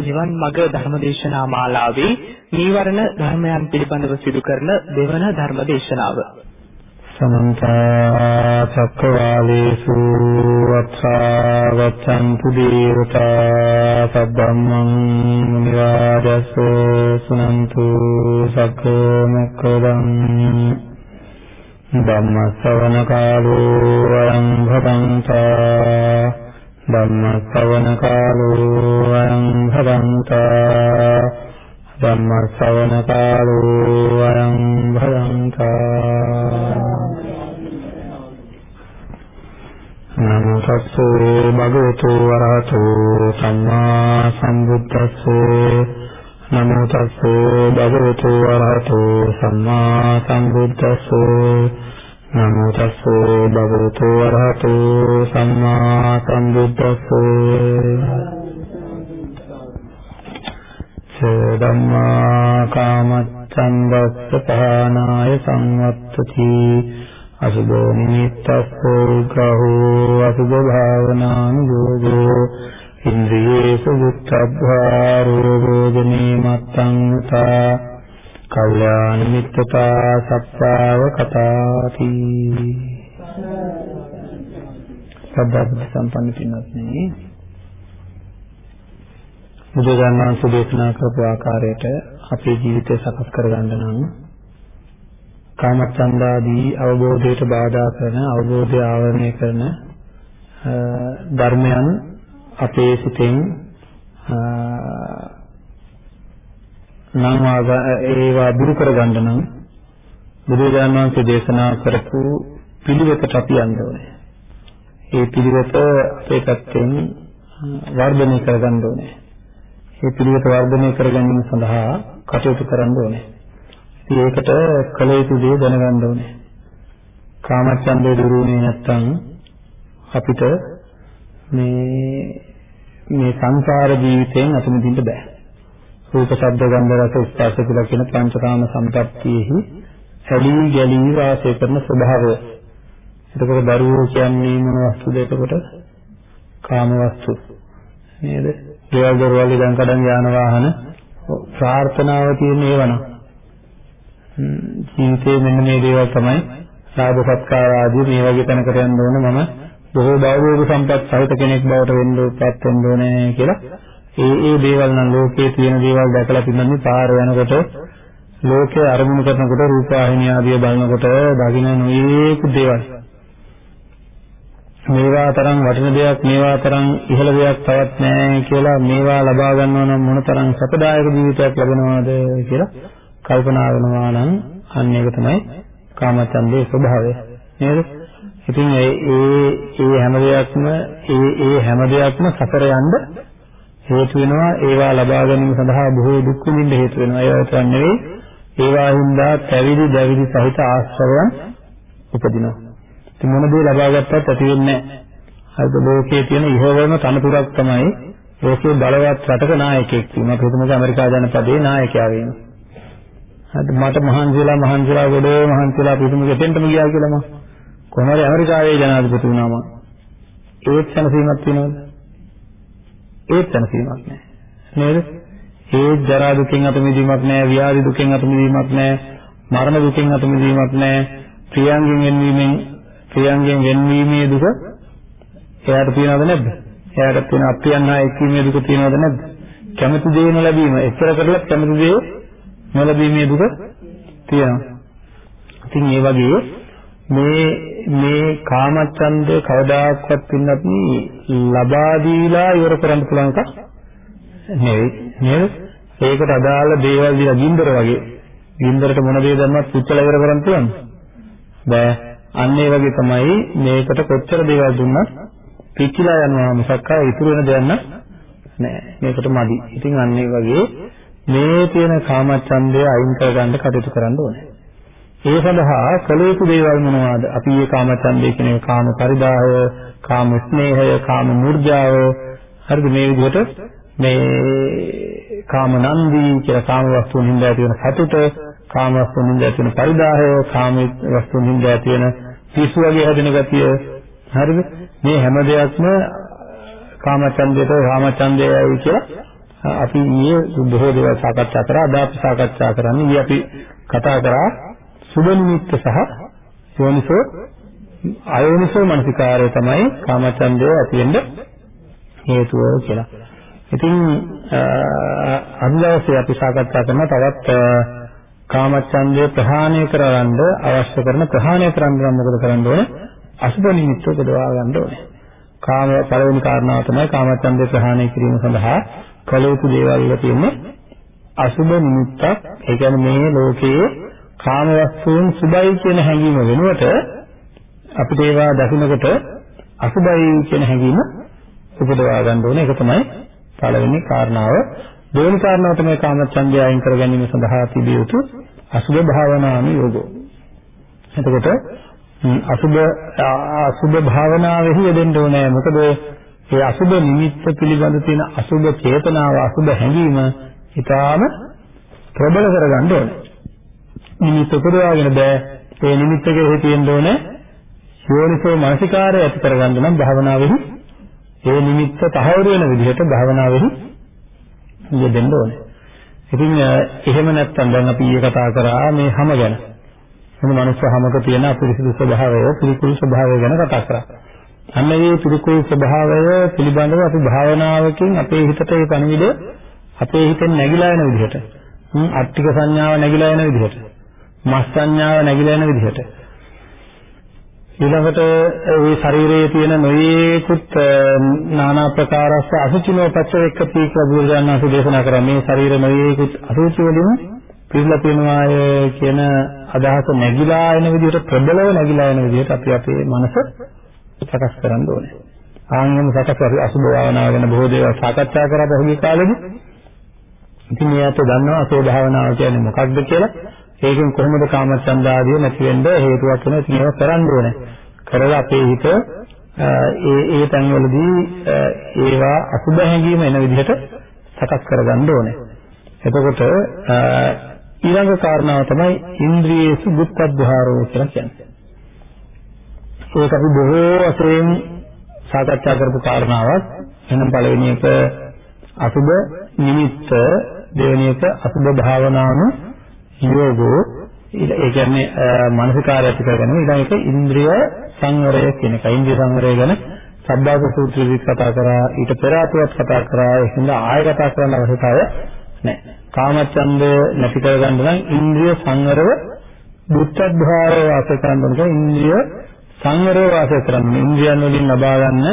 තෙරුවන් සරණයි. අද නිවන් මඟ ධර්මදේශනා මාලාවේ නීවරණ ධර්මයන් පිළිබඳව සිදු කරන දෙවන ධර්මදේශනාව. සමන්ත චක්කවාලේසු වත්සා වච්ඡන්තු දේවතා සබ්බම්මං නිවාදස සුනන්තු සක්ක මොක්ඛදං ධම්ම ශ්‍රවණ කාලෝ අයං භවන්තා ධම්ම ශ්‍රවණ කාලෝ අයං භවන්තා ධම්ම ශ්‍රවණ කාලෝ අයං භවන්තා නමෝ තස්සේ භගවතු වරහතෝ සම්මා සම්බුද්දස්සේ නමෝ තස්සේ භගවතු වරහතෝ සම්මා සම්බුද්දස්සේ නමෝ තස්සේ භගවතු වරහතෝ සම්මා සම්බුද්දස්සේ සදම්මා කාමච්ඡන්දස්ස පහනාය සංවත්තති අසුභෝ නිමිත්තස්සෝ ග්‍රහෝ අසුභ භාවනානුയോഗෝ ඉන්ද්‍රියේසු යුක්තබ්බා රෝගෝජනේ මත්තං උතා කල්යාණ මිත්‍රතා සත්‍යාව කතාති. සබ්බත් සම්පන්න පින්වත්නි බුදුරජාණන් වහන්සේ දේශනා කරපු ආකාරයට අපේ ජීවිතය සකස් කරගන්න නම් කාමච්ඡන්දාදී අවබෝධයට බාධා කරන අවබෝධය ආවරණය කරන ධර්මයන් අපේ සිතෙන් නම් ඒවා දුරු කරගන්න නම් බුදුරජාණන් වහන්සේ දේශනා කරපු පිළිවෙතට අපි යන්න ඕනේ. ඒ පිළිවෙත අපේ පැත්තෙන් වර්ධනය කරගන්න ඕනේ. ඒ පිළිවෙත වර්ධනය කරගැනීම සඳහා කටයුතු කරන්න ඕනේ. ඉතින් ඒකට කල යුතු දේ දැනගන්න ඕනේ. කාමච්ඡන්දේ දුරුුනේ නැත්තම් අපිට මේ මේ සංසාර ජීවිතයෙන් අත මිදින්න බෑ. රූප ශබ්ද ගන්ධ රස ස්පර්ශ කියලා කියන පංචකාම සම්පත්තියෙහි ඇලී ගැලී වාසය කරන ස්වභාවය. එතකොට දරුවෝ කියන්නේ මොන වස්තුද එතකොට? කාම වස්තු. නේද? දේවල් දොරවල් ඉදන් කඩන් යාන වාහන ප්‍රාර්ථනාව තියෙන ඒවනම්. ජීවිතේ මෙන්න මේ දේවල් තමයි සාධු සත්කාර ආදී මේ වගේ තැනකට යන්න ඕන මම බොහෝ භෞතික සම්පත් සහිත කෙනෙක් බවට වෙන්න උත්පත් වෙන්න ඕනේ කියලා ඒ ඒ දේවල් නම් ලෝකයේ තියෙන දේවල් දැකලා පින්නන්නේ පාර යනකොට ලෝකයේ අරමුණු කරනකොට රූපවාහිනිය ආදිය බලනකොට දකින්න නොයේක දේවල්. මේවා තරම් වටින දෙයක් මේවා තරම් ඉහළ දෙයක් තවත් නැහැ කියලා මේවා ලබා ගන්නවා නම් මොන තරම් සපදායක ජීවිතයක් ලැබෙනවද කියලා කල්පනා වෙනවා නම් අන්න ඒක තමයි කාමචන්දේ ස්වභාවය. නේද? ඉතින් ඒ ඒ හැම දෙයක්ම ඒ ඒ හැම දෙයක්ම සතර යන්න හේතු වෙනවා ඒවා ලබා ගැනීම සඳහා බොහෝ දුක් විඳින්න හේතු වෙනවා. ඒවා විතරක් නෙවෙයි ඒවා හින්දා පැවිදි දැවිදි සහිත ආශ්‍රවයන් උපදිනවා. ඉතින් මොන දේ ලබා ගත්තත් ඇති වෙන්නේ නැහැ. හරිද? ලෝකයේ තියෙන ඉහළම තනතුරක් තමයි ලෝකයේ බලවත් රටක නායකයෙක් තියෙනවා. ප්‍රථමක ඇමරිකා ජනපදයේ නායකයා වෙනවා. හරිද? මට මහන්සිලා මහන්සිලා ගොඩ මහන්සිලා ප්‍රථමක එතෙන්ටම ගියා කියලා මම කොහොමද ඇමරිකාවේ ජනාධිපති වුණාම ඒත් සැනසීමක් තියෙනවද? ඒත් තනසීමක් නැහැ. නේද? ඒ ජරා දුකෙන් අත මිදීමක් නැහැ, ව්‍යාධි දුකෙන් අත මිදීමක් නැහැ, මරණ දුකෙන් අත මිදීමක් නැහැ, ප්‍රියංගෙන් වෙන්වීමෙන් ප්‍රියංගෙන් වෙන්වීමේ දුක එයාට තියෙනවද නැද්ද? එයාට තියෙන අප්‍රියන් හා එක්වීමේ දුක තියෙනවද නැද්ද? කැමති දේ නොලැබීම, එච්චර කරලා කැමති දේ නොලැබීමේ දුක තියෙනවා. ඉතින් ඒ වගේ මේ මේ කාමච්ඡන්දය කවදාකවත් පින්නත් ලබා දීලා ඉවර කරන්න පුළුවන් එකක් නෙවෙයි නේද? ඒකට අදාළ දේවල් දිලා ගින්දර වගේ ගින්දරට මොන දේ දැම්මත් පුච්චලා ඉවර කරන්න පුළුවන්ද? බෑ. අන්න ඒ වගේ තමයි මේකට කොච්චර දේවල් දුන්නත් පිච්චිලා යනවා මිසක් ඉතුරු වෙන දෙයක් නෑ. මේකට මදි. ඉතින් අන්න ඒ වගේ මේ තියෙන කාමච්ඡන්දය අයින් කරගන්න කටයුතු කරන්න ඕනේ. ඒ සඳහා කළ යුතු දේවල් මොනවාද? අපි මේ කාමචන්දේ කියන එක කාම පරිදාහය, කාම ස්නේහය, කාම මුර්ජාව හරිද මේ විදිහට මේ කාම නන්දී කියලා කාම වස්තුන් හින්දා ඇති වෙන සතුට, කාම වස්තුන් හින්දා ඇති වෙන පරිදාහය, කාම වස්තුන් හින්දා ඇති වෙන පිස්සු වගේ හැදෙන ගතිය හරිද? මේ හැම දෙයක්ම කාමචන්දයට කාමචන්දයයි කියලා අපි ඊයේ බොහෝ දේවල් සාකච්ඡා කරා අද අපි සාකච්ඡා කරන්නේ ඊයේ අපි කතා කරා සුබ නිමිත්ත සහ යෝනිසෝ අයෝනිසෝ මනසිකාරය තමයි කාමචන්දය ඇති වෙන්න හේතුව කියලා. ඉතින් අද දවසේ අපි සාකච්ඡා කරන තවත් කාමචන්දය ප්‍රහාණය කරවන්න අවශ්‍ය කරන ප්‍රහාණය කරන්න නම් මොකද කරන්න ඕනේ? අසුබ නිමිත්ත උපදවා ගන්න ඕනේ. කාම පළවෙනි කාරණාව තමයි කාමචන්දය ප්‍රහාණය කිරීම සඳහා කළ යුතු දේවල් වල තියෙන්නේ අසුබ නිමිත්තක්. ඒ කියන්නේ මේ ලෝකයේ කාම වස්තුන් සුබයි කියන හැඟීම වෙනුවට අපිට ඒවා දකින්නකොට අසුබයි කියන හැඟීම උපදවා ගන්න ඕනේ. ඒක තමයි පළවෙනි කාරණාව. දෙවෙනි කාරණාව තමයි කාමච්ඡන්දය අයින් කර ගැනීම සඳහා තිබිය යුතු අසුබ භාවනානු යෝගෝ. එතකොට අසුබ අසුබ භාවනාවෙහි යෙදෙන්න ඕනේ. මොකද ඒ අසුබ නිමිත්ත පිළිබඳ තියෙන අසුබ චේතනාව අසුබ හැඟීම ඊටාම ප්‍රබල කරගන්න ඕනේ. නිමිත්ත උපදවාගෙන බෑ. ඒ නිමිත්ත කෙරෙහි තියෙන්න ඕනේ යෝනිසෝ මානසිකාරය ඇති කරගන්න නම් භාවනාවෙහි ඒ නිමිත්ත තහවුරු වෙන විදිහට භාවනාවෙහි යෙදෙන්න ඕනේ. ඉතින් එහෙම නැත්නම් දැන් අපි ඊයේ කතා කරා මේ හැම ගැන. මොන මනුස්ස හැමක තියෙන අපිරිසිදු ස්වභාවය, පිළිකුල් ස්වභාවය ගැන කතා කරා. අන්න මේ පිළිකුල් ස්වභාවය පිළිබඳව අපි භාවනාවකින් අපේ හිතට ඒ පණිවිඩ අපේ හිතෙන් නැగిලා යන විදිහට, අට්ටික සංඥාව නැగిලා යන විදිහට, මස් සංඥාව නැగిලා යන විදිහට. ඊළඟට ඒ ශරීරයේ තියෙන නොයේකුත් নানা ප්‍රකාරස්ස අසුචිනෝ පච්චවෙක්කති කියලා බුදුරජාණන් වහන්සේ දේශනා කරා මේ ශරීර නොයේකුත් අසුචි වලින් පිරලා තියෙනවාය කියන අදහස නැగిලා එන විදිහට ප්‍රබලව නැగిලා එන විදිහට අපි අපේ මනස සකස් කරන්න ඕනේ. ආන්ගම සකස් කර අසුබ භාවනාව ගැන බොහෝ දේවල් සාකච්ඡා කරා බොහෝ කාලෙක. ඉතින් මේ අත දන්නවා අසුබ භාවනාව කියන්නේ මොකක්ද කියලා. ඒකෙන් කොහොමද කාමච්ඡන්ද ආදිය නැති වෙන්න හේතුවක් වෙනවා ඉතින් ඒක කරන්න ඕනේ. කරලා අපේ හිත ඒ ඒ තැන්වලදී ඒවා අසුබ හැඟීම එන විදිහට සකස් කරගන්න ඕනේ. එතකොට ඊළඟ කාරණාව තමයි ඉන්ද්‍රියේසු බුද්ධද්වාරෝ කියලා කියන්නේ. ඒක අපි බොහෝ වශයෙන් සාකච්ඡා කරපු කාරණාවක්. එහෙනම් පළවෙනි එක අසුබ නිමිත්ත, දෙවෙනි එක අසුබ භාවනාවන යෝගෝ ඒ කියන්නේ මානසිකාරය ඇති කරගන්න ඊළඟ එක ඉන්ද්‍රිය සංවරය කියන එක. ඉන්ද්‍රිය සංවරය ගැන සබ්බාස සූත්‍රයේදී කතා කරා ඊට පෙර ආතුවත් කතා කරා ඒ හින්දා ආය කතා කරන්න අවශ්‍යතාවය නැහැ. කාමච්ඡන්දය නැති කරගන්න නම් ඉන්ද්‍රිය සංවරව බුද්ධද්වාරය වාසය කරන්න ඕන ඉන්ද්‍රිය සංවරව වාසය කරන්න. ඉන්ද්‍රියන් වලින් ලබා ගන්න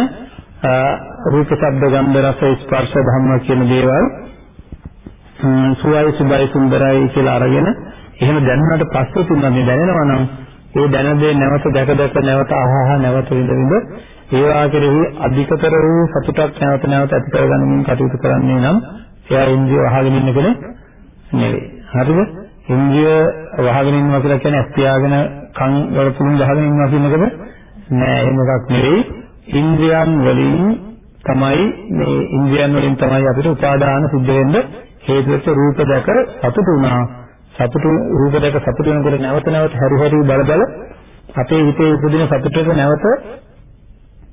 රූප, ශබ්ද, ගන්ධ, රස, ස්පර්ශ ධම්ම කියන දේවල් සුවයි සුබයි සුන්දරයි කියලා අරගෙන එහෙම දැනුණාට පස්සේ තුනක් මේ දැනෙනවා නම් ඒ දැන දේ නැවත දැක දැක නැවත අහහ නැවත විඳ විඳ ඒවා කෙරෙහි අධිකතර වූ සතුටක් නැවත නැවත ඇති කරගන්නමින් කටයුතු කරන්නේ නම් එයා ඉන්ද්‍රිය වහගෙන ඉන්න කෙනෙක් නෙවෙයි. හරිද? ඉන්ද්‍රිය වහගෙන ඉන්නවා කියලා කියන්නේ ඇස් පියාගෙන කන් වල පුළුන් ගහගෙන ඉන්නවා කියන එකද? නෑ එහෙම එකක් නෙවෙයි. ඉන්ද්‍රියන් වලින් තමයි මේ ඉන්ද්‍රියන් වලින් තමයි අපිට උපාදාන සිද්ධ වෙන්නේ හේතු වෙච්ච රූප දැක සතුටු වුණා. සතුටු රූප දැක සතුටු වෙනකොට නැවත නැවත හැරි හැරි බල බල අපේ හිතේ උපදින සතුටට නැවත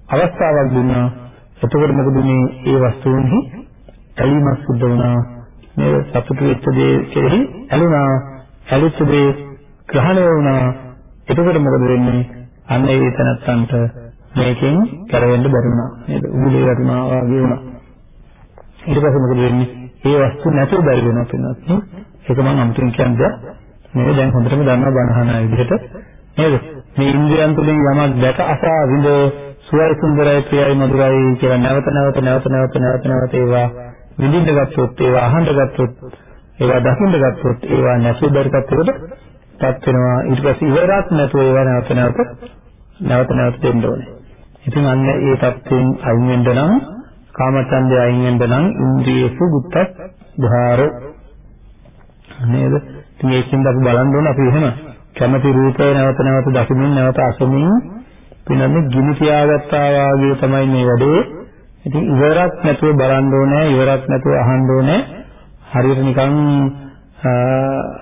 අවස්ථාවක් දුන්නා. එතකොට මොකද මේ ඒ වස්තුන්හි ඇලීමක් සිද්ධ වුණා. මේ සතුටු වෙච්ච දේ කෙරෙහි ඇලුනා. ඇලිච්ච දේ ග්‍රහණය වුණා. එතකොට මොකද වෙන්නේ? අන්න ඒ තනත්තන්ට මේකෙන් කරවෙන්න බැරි වුණා. නේද? උගුලේ වැටුණා වගේ වුණා. ඊට පස්සේ මොකද වෙන්නේ? ඒ වස්තු නැතුව බැරි වෙනවා පින්නත් ඒක මම අමුතුවෙන් කියන්නේ මේ දැන් හොඳටම දන්නවා බණහන විදිහට. නේද? මේ ඉන්ද්‍රියන් තුළින් යමක් දැක අසා විඳ සුවයි සුන්දරයි ප්‍රියයි මధుරයි කියලා නැවත නැවත නැවත නැවත නැවත නැවත ඒවා විඳින්න ගත්තොත් ඒවා අහන්න ගත්තොත් ඒවා දකින්න ගත්තොත් ඒවා නැසු බැරි තත්ත්වයකටපත් වෙනවා. ඊට පස්සේ ඉවරක් නැතුව ඒවා නැවත නැවත නැවත නැවත දෙන්න ඕනේ. ඉතින් අන්න ඒ தත්ත්වයෙන් අයින් වෙන්න නම් කාමචන්දය අයින් වෙන්න නම් ඉන්ද්‍රියසු බුද්ධ ධාර නේද? ඉතින් ඒකෙන්ද අපි බලන්න ඕන අපි එහෙම කැමති රූපය නැවත නැවත දකිමින් නැවත අසමින් පිනන්නේ ගිනි තියාගත්තා වාගේ තමයි මේ වැඩේ. ඉතින් ඉවරක් නැතුව බලන්න ඕනේ, ඉවරක් නැතුව අහන්න ඕනේ. හරියට නිකන්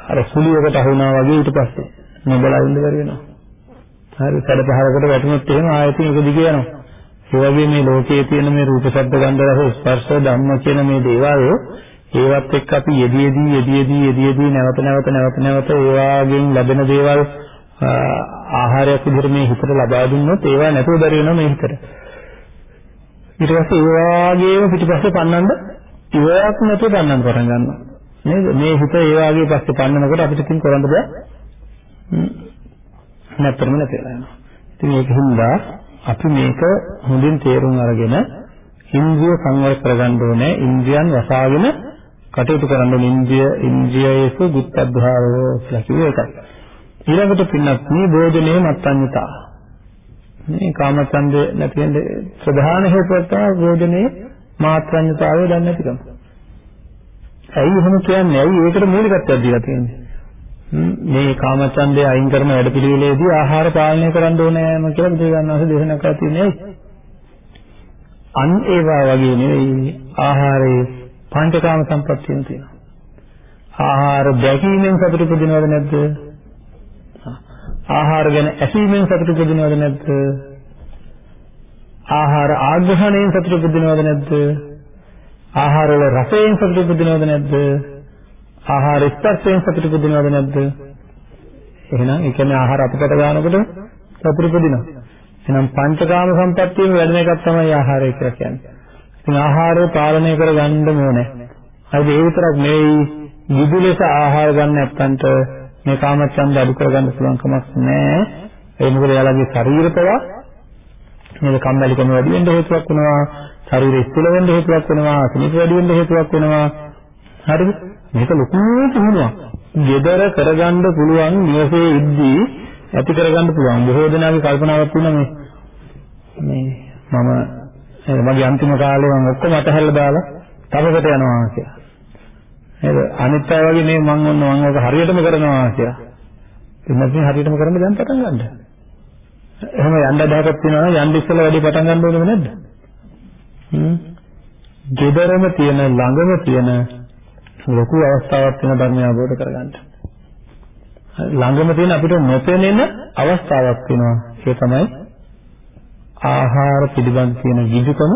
අර සුලියකට අහුණා වගේ ඊට පස්සේ නොබලා ඉන්න බැරි වෙනවා. හරි සැඩ පහරකට වැටුනොත් එහෙම ආයෙත් ඒක දිගේ යනවා. ඒ වගේ මේ ලෝකයේ තියෙන මේ රූප ශබ්ද ගන්ධ රස ස්පර්ශ ධම්ම කියන මේ දේවල් ඒවත් එක්ක අපි යෙදීදී යෙදීදී යෙදීදී නැවත නැවත නැවත නැවත ඒවාගෙන් ලැබෙන දේවල් ආහාරයක් විදිහට මේ හිතට ලබා දුන්නොත් ඒවා නැතුව බැරි වෙනවා මේ හිතට. ඊට පස්සේ ඒ වාගේම පිටිපස්සේ පන්නන්න ඉවරක් නැතුව පන්නන්න පටන් ගන්නවා. නේද? මේ හිත ඒ වාගේ පස්සේ පන්නනකොට අපිට ඉතින් කරන්න බෑ. නැත්තරම නැතිලා යනවා. ඉතින් ඒක හින්දා අපි මේක හොඳින් තේරුම් අරගෙන ඉන්ද්‍රිය සංවර කරගන්න ඕනේ. ඉන්ද්‍රියන් වසාගෙන කටයුතු කරන්න ඕනේ. ඉන්ද්‍රිය ඉන්ද්‍රියයේසු බුද්ධද්ධාරෝ කියලා කිව්ව එකයි. ඊළඟට පින්නත් මේ භෝජනයේ මත්ඤ්‍යතා. මේ කාමචන්දේ නැති වෙන්නේ ප්‍රධාන හේතුවක් තමයි භෝජනයේ මාත්‍රඤ්‍යතාවය දන්නේ නැතිකම. ඇයි එහෙම කියන්නේ? ඇයි ඒකට මූලිකත්වයක් දීලා තියෙන්නේ? මේ කාමචන්දේ අයින් කරන වැඩපිළිවෙලේදී ආහාර පාලනය කරන්න ඕනෑම කියලා බුදුරජාණන් වහන්සේ දේශනා කරලා තියෙන්නේ ඇයි? අන් ඒවා වගේ නෙවෙයි ආහාරයේ පංචකාම සම්පත්තියන තියෙනවා. ආහාර දැකීමෙන් සතුට උපදිනවද නැද්ද? ආහාර ගැන ඇසීමෙන් සතුට උපදිනවද නැද්ද? ආහාර ආග්‍රහණයෙන් සතුට උපදිනවද නැද්ද? ආහාර වල රසයෙන් සතුට උපදිනවද නැද්ද? ආහාර ස්පර්ශයෙන් සතුට උපදිනවද නැද්ද? එහෙනම් ඒ කියන්නේ ආහාර අපිට ගන්නකොට සතුට උපදිනවා. එහෙනම් පංචකාම සම්පත්තියම වැඩෙන එකක් තමයි ආහාරය කියලා කියන්නේ. ඉතින් ආහාරය පාලනය කරගන්න ඕනේ. හරිද? ඒ විතරක් නෙවෙයි විදු ලෙස ආහාර ගන්න නැත්තන්ට මේ කාමච්ඡන්ද අඩු කරගන්න පුළුවන් කමක් නැහැ. ඒ මොකද එයාලගේ ශරීර පවා මේක කම්මැලිකම වැඩි වෙන්න හේතුවක් වෙනවා. ශරීරය ස්ථිර වෙන්න හේතුවක් වෙනවා. අසනීප වැඩි වෙන්න හේතුවක් වෙනවා. හරිද? මේක ලොකු පුහුණුවක්. gedara කරගන්න පුළුවන් නිවසේ ඉද්දී ඇති කරගන්න පුළුවන්. බොහෝ දෙනාගේ කල්පනාවක් තියෙනවා මේ මේ මම මගේ අන්තිම කාලේ මම ඔක්කොම අතහැරලා දාලා තවකට යනවා කියලා. නේද? අනිත් අය වගේ මේ මම ඔන්න මම ඔක හරියටම කරනවා කියලා. එන්නත් හරියටම කරන්න දැන් පටන් ගන්න. එහෙම යන්න අදහසක් තියෙනවා යන්න ඉස්සෙල්ලා වැඩි පටන් ගන්න ඕනද නැද්ද? හ්ම්. gedarama තියෙන ළඟම තියෙන ලොකු අවස්ථාවක් වෙන ධර්මය අවබෝධ කරගන්න. ළඟම තියෙන අපිට නොපෙනෙන අවස්ථාවක් වෙනවා. ඒ තමයි ආහාර පිළිබඳ තියෙන විදුකම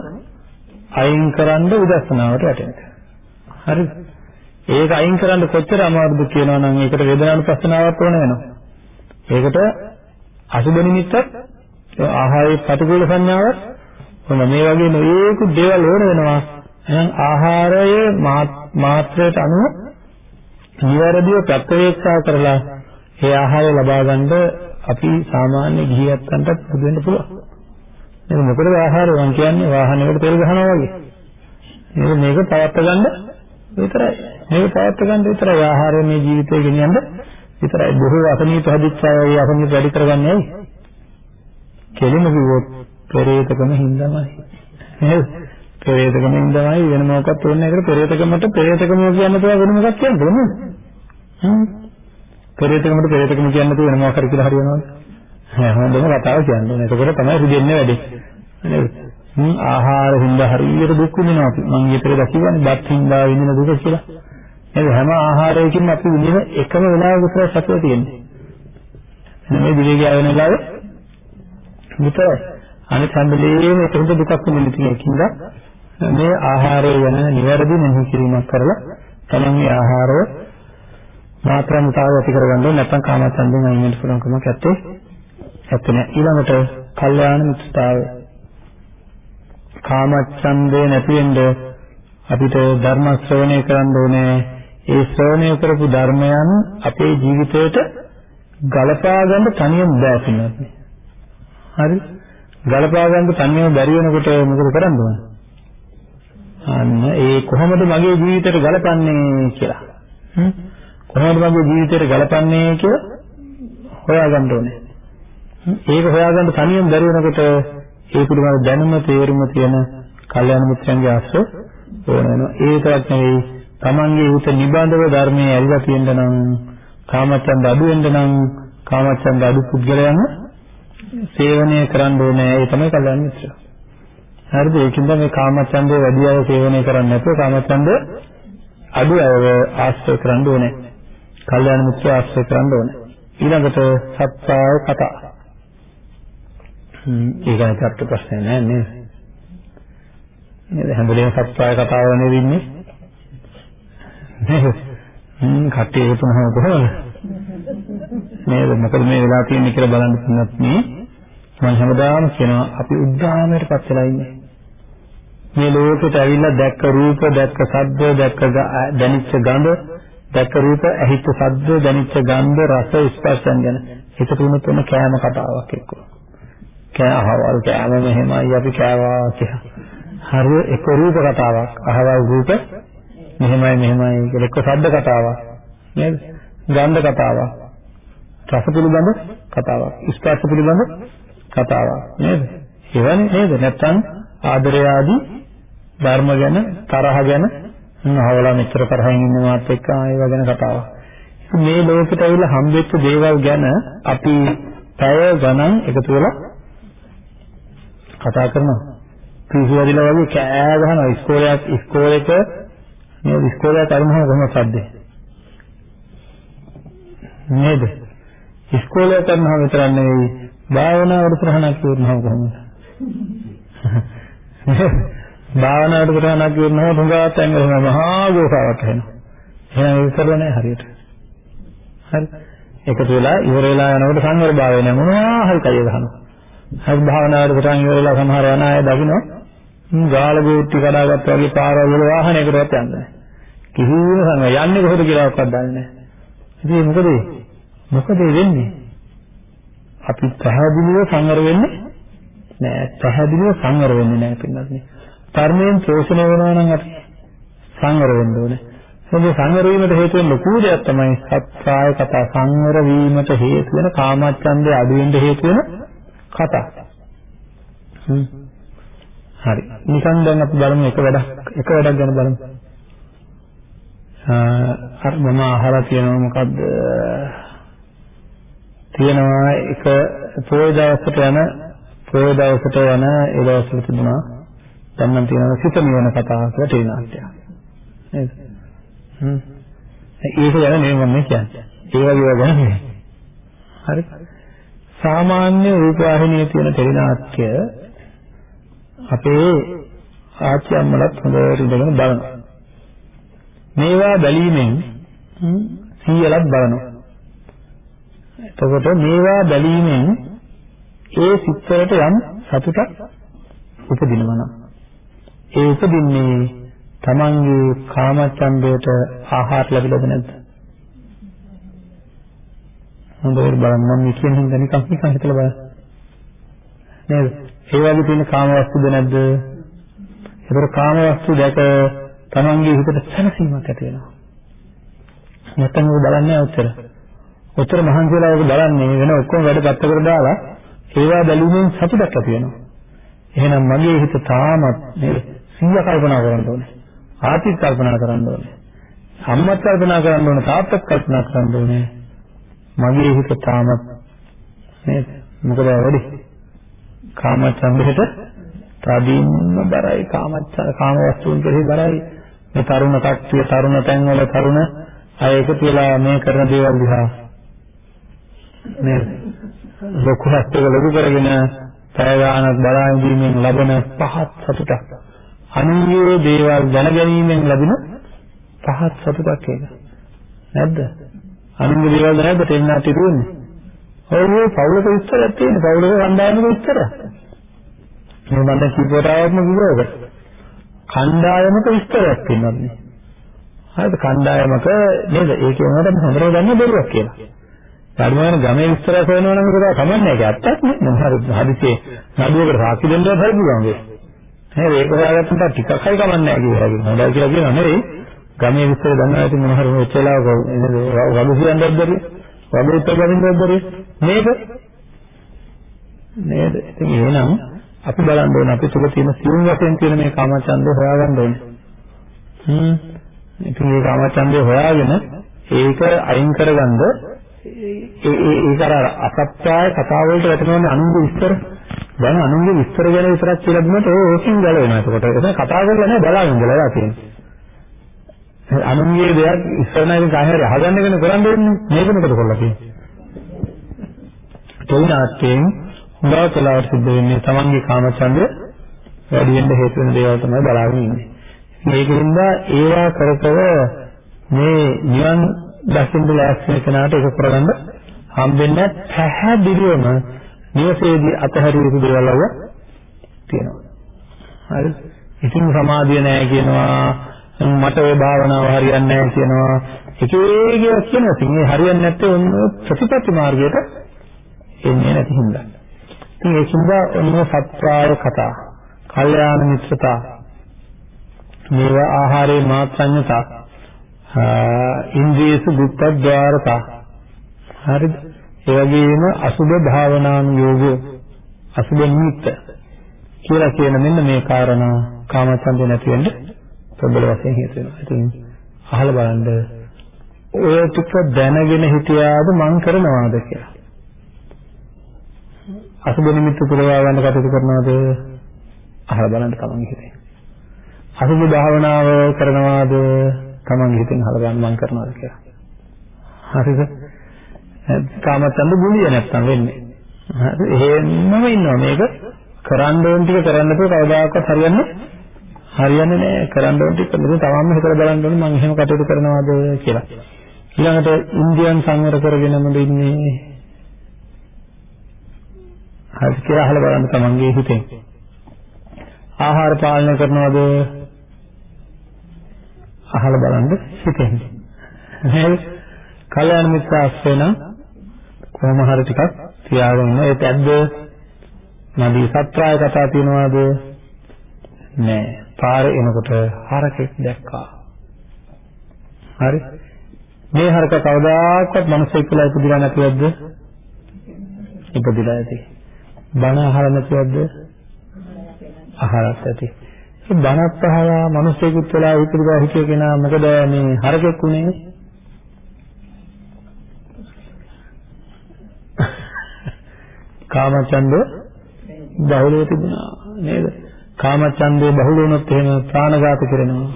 අයින් කරන්න විදර්ශනාවට වැටෙන. හරිද? ඒක අයින් කරන්න කොච්චර අමාරුද කියනවා නම් ඒකට වේදනානුපස්සනාවක් ඕන වෙනවා. ඒකට අසුබ නිමිත්තක් ආහාරයේ ප්‍රතිකූල සංඥාවක් කොහොම මේ වගේ නොයේකු දේවල් ඕන වෙනවා. එහෙනම් ආහාරයේ මාත්‍රයට අනුව නිවැරදිව ප්‍රත්‍යවේක්ෂා කරලා ඒ ආහාරය ලබා ගන්න අපි සාමාන්‍ය ගිහියන්ටත් පුදු වෙන්න පුළුවන්. මේක මොකද ආහාරය මම කියන්නේ වාහනයකට තෙල් ගහනවා වගේ. මේක මේක පවත් ගන්න විතරයි. මේක පවත් ගන්න විතරයි ආහාරය මේ ජීවිතේ ගෙනියන්න විතරයි. බොහෝ අසනීප හදිච්ච අය ඒ අසනීප වැඩි කරගන්නේ ඇයි? කෙලිම කිව්වොත් පෙරේතකම හින්දාමයි. නේද? පෙරේතකම හින්දාමයි වෙන මොකක්වත් ඕනේ නැහැ. පෙරේතකමට පෙරේතකම කියන්න තව වෙන මොකක්ද කියන්නේ නේද? හ්ම්. පෙරේතකමට පෙරේතකම කියන්න තව වෙන මොකක් හරි කියලා හරියනවද? හැමෝටම කතාව කියන්නේ. එතකොට තමයි රිදෙන්නේ වැඩි. නේද? හ්ම් ආහාර හින්දා හරියට දුක් විඳිනවා අපි. මම ඊතර දකිවන්නේ බත් හින්දා විඳින දුක කියලා. නේද? හැම ආහාරයකින්ම අපි විඳින එකම වෙලාවක විතර සතුට තියෙන්නේ. මේ දිවේ ගෑවෙන වෙලාවේ විතරයි. අනිත් හැමදේම ඒකට දුකක් වෙන්න තියෙන කින්දා මේ ආහාරය ගැන නිවැරදි මෙහි කිරීමක් කරලා තමන්ගේ ආහාරය මාත්‍රාන්තාව ඇති කරගන්න ඕනේ නැත්නම් කාමචන්දෙන් අයින් වෙන්න පුළුවන් කමක් නැත්තේ. ඇත්තනේ ඊළඟට කල්යාණ මිත්‍රතාවය කාමච්ඡන්දේ නැති වෙන්න අපිට ධර්ම ශ්‍රවණය කරන්න ඕනේ. ඒ ශ්‍රවණය කරපු ධර්මයන් අපේ ජීවිතයට ගලපා ගන්න තනියම බෑ පින්නත්. හරි? ගලපා ගන්න තනියම බැරි වෙනකොට මොකද කරන්න ඕන? අන්න ඒ කොහොමද මගේ ජීවිතයට ගලපන්නේ කියලා. හ්ම් කොහොමද මගේ ජීවිතයට ගලපන්නේ කියලා හොයාගන්න ඕනේ. ඒක හොයාගන්න තනියම බැරි වෙනකොට ඒ පිළිබඳ දැනුම තේරුම තියෙන කල්යාණ මිත්‍රයන්ගේ ආශ්‍රය ඕන වෙනවා. ඒ විතරක් නෙවෙයි තමන්ගේ උත නිබඳව ධර්මයේ ඇරිලා තියෙන්න නම් කාමච්ඡන්ද අඩු වෙන්න නම් කාමච්ඡන්ද අඩු පුද්ගලයන් සේවනය කරන්න ඕනේ. ඒ තමයි කල්යාණ මිත්‍රය. හරිද? ඒකින්ද මේ කාමච්ඡන්දේ වැඩි අය සේවනය කරන්නේ නැතුව කාමච්ඡන්ද අඩු අයව ආශ්‍රය කරන්න ඕනේ. කල්යාණ මිත්‍රය ආශ්‍රය කරන්න ඕනේ. ඊළඟට සත්‍යාව කතා. ඒක ඇත්තට ප්‍රශ්නයක් නෑ නේද? නේද? හැම වෙලේම සත්‍යය කතාව නේද ඉන්නේ. නේද? හ්ම්. කට්ටිය එකතුනම කොහොමද? නේද? මොකද මේ වෙලා තියෙන්නේ කියලා බලන්න තුනත් මේ මම හැමදාම කියනවා අපි උද්දාමයටපත් වෙලා ඉන්නේ මේ ලෝකෙට ඇවිල්ලා දැක්ක රූප දැක්ක ශබ්ද දැක්ක දැනිච්ච ගඳ දැක්ක රූප ඇහිච්ච ශබ්ද දැනිච්ච ගන්ධ රස ස්පර්ශයන් ගැන. එකතු වුණොත් එන කෑම කතාවක් එක්ක. කෑ අහවල් කෑම මෙහෙමයි අපි කෑවා කියලා. හරිය එක රූප කතාවක්. අහවල් රූප මෙහෙමයි මෙහෙමයි කියලා. එක ශබ්ද කතාවක්. නේද? ගන්ධ කතාවක්. රස පිළිබඳ කතාවක්. ස්පර්ශ පිළිබඳ කතාවක්. නේද? එවනේ නේද? නැත්තම් ආදරය ආදී ධර්ම ගැන තරහ ගැන අහවලා මෙච්චර තරහින් ඉන්න මාත් එක්ක ඒව ගැන කතාවක්. මේ ලෝකෙට ඇවිල්ලා හම්බෙච්ච දේවල් ගැන අපි පැය ගණන් එකතු වෙලා කතා කරනවා. පිසුවදිලා වගේ කෑ ගහනවා. ඉස්කෝලයක් ඉස්කෝලේක නේද? ඉස්කෝලේ කරුණා කොහොමද සද්දේ? නේද? ඉස්කෝලේ කරනවා විතරක් නෙවෙයි භාවනා වැඩසටහනක් කරනවා කොහොමද? භාවනාවට කරනවා කියනවා හුඟා තැන් වල මහා ගෝසාවක් වෙනවා එහෙනම් ඒක කරලා නැහැ හරියට හරි එකතු වෙලා ඉවර වෙලා යනකොට සංවර භාවය නැහැ මොනවා හරි කය ගහනවා හරි භාවනාවට කරන් ඉවර වෙලා සමහර යන අය දකින්න ගාල ගෝට්ටි කඩාගත්තා වගේ පාරවල් වල වාහනයකටවත් යන්නේ නැහැ. කිසිම සංග යන්නේ කොහොමද කියලාවත් දන්නේ නැහැ. ඉතින් මොකද මොකද වෙන්නේ? අපි පැහැදිලිව සංවර වෙන්නේ නෑ. පැහැදිලිව සංවර වෙන්නේ නෑ පින්නත්. ධර්මයෙන් පෝෂණය වෙනවා නම් අපි සංවර වෙන්න ඕනේ. මොකද සංවර වීමට හේතු වෙන ලොකු දෙයක් තමයි සත්‍යය කතා සංවර වීමට හේතු වෙන කාමච්ඡන්දය අඩු වෙන්න හේතු වෙන කතා. හ්ම් හරි. නිකන් දැන් අපි බලමු එක වැඩක් එක වැඩක් ගැන බලමු. අර මම අහලා තියෙනවා මොකද්ද? තියෙනවා එක පොය දවසට යන පොය දවසට යන ඒ දවස්වල තිබුණා දැන් නම් තියෙනවා සිත නිවන කතා කියලා ටෙලිනාට්‍යයක්. නේද? හ්ම්. ඒක ගැන නෙමෙයි මම කියන්නේ. ඒ වගේ ගැන නෙමෙයි. හරි. සාමාන්‍ය රූපවාහිනියේ තියෙන ටෙලිනාට්‍ය අපේ ආච්චි අම්මලත් හොඳට ඉඳගෙන බලනවා. මේවා බැලීමෙන් සීයලත් බලනවා. එතකොට මේවා බැලීමෙන් ඒ සිත්වලට යම් සතුටක් උපදිනවා නම් ඒ උපදින්නේ තමන්ගේ කාමචන්දයට ආහාර ලැබිලාද නැද්ද? හොඳට බලන්න මම කියන හින්දා නිකන් නිකන් හිතලා බලන්න. නේද? ඒ වගේ තියෙන කාම වස්තුද නැද්ද? ඒතර කාම වස්තු දැක තමන්ගේ හිතට සැනසීමක් ඇති වෙනවා. නැත්නම් ඔබ බලන්නේ ඔච්චර. ඔච්චර මහන්සි වෙලා ඔබ බලන්නේ වෙන ඔක්කොම වැඩ පැත්තකට දාලා ඒවා බැලුමෙන් සතුටක් ඇති වෙනවා. එහෙනම් මගේ හිත තාමත් නේද? සිහිය කල්පනා කරන්න ඕනේ. ආතිත් කල්පනා කරන්න ඕනේ. අම්මත් කල්පනා කරන්න ඕනේ, තාත්තත් කල්පනා කරන්න ඕනේ. මගේ හිත තාමත් නේද? මොකද වැඩි? කාමච්ඡන්දයට තදින්ම බරයි කාමච්ඡ කාම වස්තුන් කෙරෙහි බරයි මේ තරුණ කට්ටිය තරුණ තැන්වල තරුණ අය එකතු වෙලා මේ කරන දේවල් දිහා මේ ලොකු හස්තක ලොකු කරගෙන පැය ගානක් බලා ඉඳීමෙන් ලබන පහත් සතුටක් අනුන්ගේ දේවල් දැන ගැනීමෙන් ලැබෙන පහත් සතුටක් ඒක. නැද්ද? අනුන්ගේ දේවල් දැනද්ද තේන්නා තිරුන්නේ ඔව් පවුලක විස්තරයක් තියෙන පවුලක කණ්ඩායමක විස්තරයක්. මේ මම දැන් කීපවතාවක්ම කිව්වද කණ්ඩායමක විස්තරයක් තියෙනවා නේ. හරිද? කණ්ඩායමක නේද? ඒ කියනකොට හොඳට ගන්න බැරුවක් කියලා. ධර්මයන් ගමේ විස්තරයක් වෙනවා නම් ඒක තමයි ඒක ඇත්තක් නේ. මොන හරි හදිසියේ නඩුවකට සාක්ෂි දෙන්නවත් හරි පුළුවන් වේ නේද? ඒක හොයාගත්තට ටිකක් හරි කමන්නේ නැහැ කියලා හොඳයි කියලා කියනවා නෙවෙයි. ගමේ විස්තර දන්නවා ඇති මොන හරි ඔච්චලා වගු කියන්නත් බැරි වගු උත්තර දෙන්නත් බැරි මේක නේද? ඉතින් එහෙනම් අපි බලන්න ඕනේ අපි තුල තියෙන සියුම් වශයෙන් තියෙන මේ කාමචන්දය හොයාගන්න ඕනේ. හ්ම්. ඉතින් මේ කාමචන්දය හොයාගෙන ඒක අයින් කරගන්න ඒ ඒ ඒක අර අසත්‍යය කතා වලට වැටෙනවනේ අනුන්ගේ විස්තර. දැන් අනුන්ගේ විස්තර ගැන විතරක් කියලා දුන්නොත් ඕක ඕකෙන් ගැලවෙනවා. ඒකට ඒක කතා කරලා නෑ බලාගෙන ඉඳලා තියෙන්නේ. අනුන්ගේ දෙයක් ඉස්සර නැගෙන කාහරි අහගන්න කෙනෙක් කරන් දෙන්නේ මේක මොකද කරලා තියෙන්නේ. තොයිනාත්යෙන් හුඟා කලාවට සිද්ධ වෙන්නේ තමන්ගේ කාමචන්දය වැඩි වෙන්න හේතු වෙන දේවල් තමයි බලාගෙන ඉන්නේ. මේකෙන්ද ඒවා කර කර මේ නිවන් දකින්න ලෑස්ති වෙන කෙනාට ඒක කරගන්න හම්බෙන්නේ පැහැදිලිවම නිවසේදී අතහැරිය යුතු දේවල් වල තියෙනවා. හරි. ඉතින් සමාධිය නැහැ කියනවා මට ওই භාවනාව හරියන්නේ නැහැ කියනවා එක එක කියනවා ඉතින් මේ හරියන්නේ නැත්නම් ඔන්න ප්‍රතිපත්ති මාර්ගයට එන්නේ නැති හින්දා ඉතින් ඒ හින්දා ඔන්න සත්‍යාය කතා කල්යාණ මිත්‍රතා මේවා ආහාරේ මාත්‍රඤ්‍යතා ඉන්ද්‍රියසු දුක්ඛද්වාරතා හරිද ඒ වගේම අසුභ භාවනානුයෝග අසුභ නිමිත්ත කියලා කියන මෙන්න මේ කාරණා කාමචන්දේ නැති වෙන්න ප්‍රබල වශයෙන් හේතු වෙනවා. ඉතින් අහලා බලන්න ඔය ටික දැනගෙන හිටියාද මං කරනවාද කියලා. අසුබ නිමිත්ත පුරවා ගන්න කටයුතු කරනවාද අහලා බලන්න තමන්ගේ හිතේ. අසුබ භාවනාව කරනවාද තමන්ගේ හිතෙන් අහලා ගන්න මං කරනවාද කියලා. හරිද? කාමචන්ද ගුලිය නැත්තම් වෙන්නේ. හරි එහෙමම ඉන්නවා මේක කරන්න ඕන ටික කරන්න නැතුව කවදාකවත් හරියන්නේ හරියන්නේ නැහැ කරන්න ඕන ටික කරනකොට තමන්ම හිතලා බලන්න ඕනේ මම එහෙම කටයුතු කරනවාද කියලා. ඊළඟට ඉන්දියන් සංවර කරගෙනමද ඉන්නේ? හරි කියලා අහලා බලන්න තමන්ගේ හිතෙන්. ආහාර පාලනය කරනවද? අහලා බලන්න හිතෙන්. නේද? කල්‍යාණ මිත්‍ර ආශ්‍රය නම් කොහොම හරි ටිකක් තියාගෙන ඉන්න. ඒත් ඇද්ද? නදී සත්‍රාය කතා තියනවාද? නෑ. පාරේ එනකොට හරකෙක් දැක්කා. හරි? මේ හරක කවදාකවත් මිනිස්සෙක් කියලා ඉපදිලා නැතිවද? ඉපදිලා ඇති. බණ අහලා නැතිවද? අහලත් ඇති. ඒ බණත් අහලා මිනිස්සෙකුත් වෙලා ඉපදිලා හිටිය කෙනා මොකද මේ හරකෙක් උනේ? කාමචන්ද බහුලව තිබුණා නේද? කාමචන්දේ බහුල වුණොත් එහෙම ප්‍රාණඝාත කරනවා.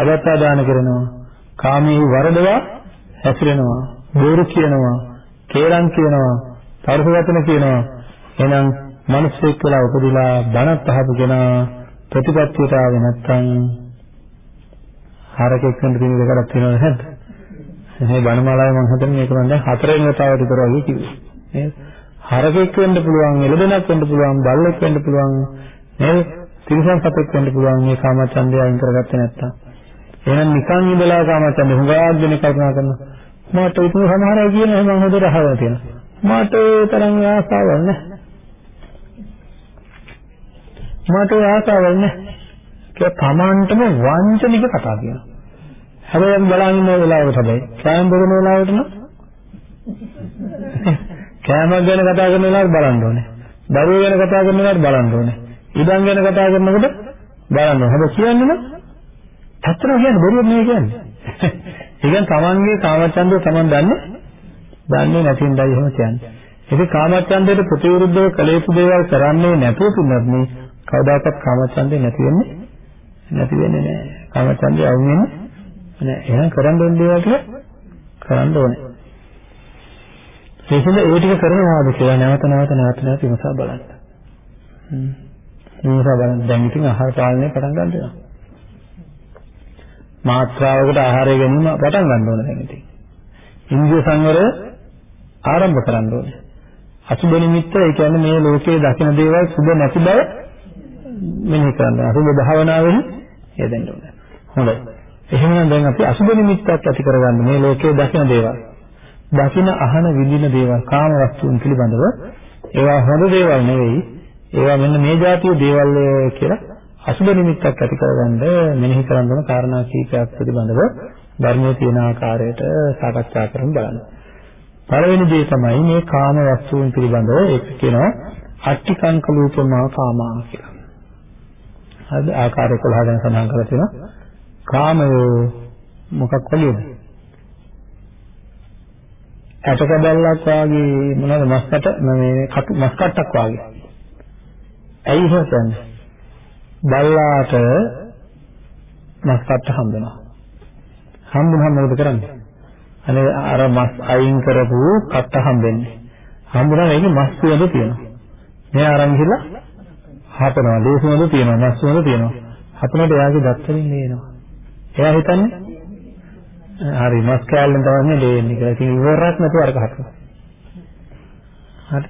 අදත්තාදාන කරනවා. කාමයේ වරදවා හැසිරෙනවා. බෝරු කියනවා. කේලම් කියනවා. තර්ක වචන කියනවා. එහෙනම් මිනිස්සෙක් කියලා උපදිලා බණත් අහපු කෙනා ප්‍රතිපත්තියට ආවේ නැත්නම් හරකෙක් වෙන්න තියෙන දෙකක් තියෙනවද නැද්ද? මේ බණමාලාවේ මම හිතන්නේ මේක මම දැන් හතරවෙනි වතාවට විතර වගේ කිව්වේ. නේද? හරකෙක් වෙන්න පුළුවන්, එළදෙනක් වෙන්න පුළුවන්, බල්ලෙක් වෙන්න පුළුවන්, නේද? තිරිසන් සතෙක් වෙන්න පුළුවන් මේ කාමචන්දය අයින් කරගත්තේ නැත්නම්. එහෙනම් නිකන් ඉඳලා කාමචන්දය හුඟක් දෙනෙක් කල්පනා කරනවා. මට ඉතින් සමහර අය කියනවා මම හොඳට අහලා තියෙනවා. මට ඒ තරම් ආසාවක් නැහැ. මට ආසාවක් නැහැ. ඒක තමන්ටම වංචනික කතා කියනවා. හැබැයි අපි බලන් ඉන්න වෙලාවට හැබැයි කෑම බොන වෙලාවට නම් කෑමක් ගැන කතා කරන වෙලාවට බලන්න ඕනේ. දරුවෝ ගැන කතා කරන වෙලාවට බලන්න ඕනේ. ඉදන් ගැන කතා කරනකොට බලන්න ඕනේ. හැබැයි කියන්නේ නම් ඇත්තටම කියන්නේ බොරුවක් නෙවෙයි කියන්නේ. ඒ කියන්නේ තමන්ගේ කාමචන්දය තමන් දන්නේ දන්නේ නැතිඳයි එහෙම කියන්නේ. ඒක කාමචන්දයට ප්‍රතිවිරුද්ධව කළ යුතු දේවල් කරන්නේ නැතුව තුනත් මේ කවදාකවත් කාමචන්දේ නැති වෙන්නේ නැති වෙන්නේ නැහැ. කාමචන්දේ අවු වෙන්නේ නැහැ. එහෙනම් කරන්න ඕන දේවල් ටික කරන්න ඕනේ. ඒකෙන්ද ඒ ටික කරනවාද කියලා නැවත නැවත නැවත නැවත විමසා බලන්න. හ්ම්. විමසා බලන්න දැන් ඉතින් ආහාර පාලනය පටන් ගන්න වෙනවා. මාත්‍රාවකට ආහාරය ගැනීම පටන් ගන්න ඕන දැන් ඉතින්. ඉන්ද්‍රිය සංවරය ආරම්භ කරන්න ඕනේ. අසුබ නිමිත්ත ඒ කියන්නේ මේ ලෝකයේ දකින දේවල් සුබ නැති බව මෙනෙහි කරන්න. අසුබ භාවනාවෙන් යෙදෙන්න ඕනේ. හොඳයි. එහෙනම් දැන් අපි අසුබ නිමිත්තක් ඇති කරගන්න මේ ලෝකයේ දකින දේවල්. දකින අහන විඳින දේවල් කාම වස්තුන් පිළිබඳව ඒවා හොඳ දේවල් නෙවෙයි. ඒවා මෙන්න මේ જાතිය දේවල් කියලා අසුබ නිමිත්තක් ඇති කරගන්න මෙනෙහි කරන්න ඕන කාරණා කීපයක් පිළිබඳව ධර්මයේ තියෙන ආකාරයට සාකච්ඡා කරමු බලන්න. පළවෙනි දේ තමයි මේ කාම වස්තුන් පිළිබඳව ඒක කියනවා අට්ටිකංක රූපමා කාමා කියලා. හරිද? ආකාර 11 ගැන සඳහන් කරලා තියෙනවා. කාමය මොකක් වගේද? ඇටකඩල්ලක් වාගේ මොනවද මස්කට මේ කටු මස් කට්ටක් වාගේ. ඇයි එහෙම කියන්නේ? බල්ලාට මස් කට්ට හම්බෙනවා. හම්බුනහම මොකද කරන්නේ? අනේ අර මස් අයින් කරපු කට්ට හම්බෙන්නේ. හම්බුනම ඒකේ මස් සුවඳ තියෙනවා. මේ අරන් ගිහලා හපනවා. ලේසුමද තියෙනවා, මස්සුමද තියෙනවා. හපනකොට එයාගේ දත්තරින් නේනවා. එයා හිතන්නේ හරි මස් කෑල්ලෙන් තමයි දෙන්නේ කියලා. ඉතින් ඉවරක් නැතුව අරක හපනවා. හරි.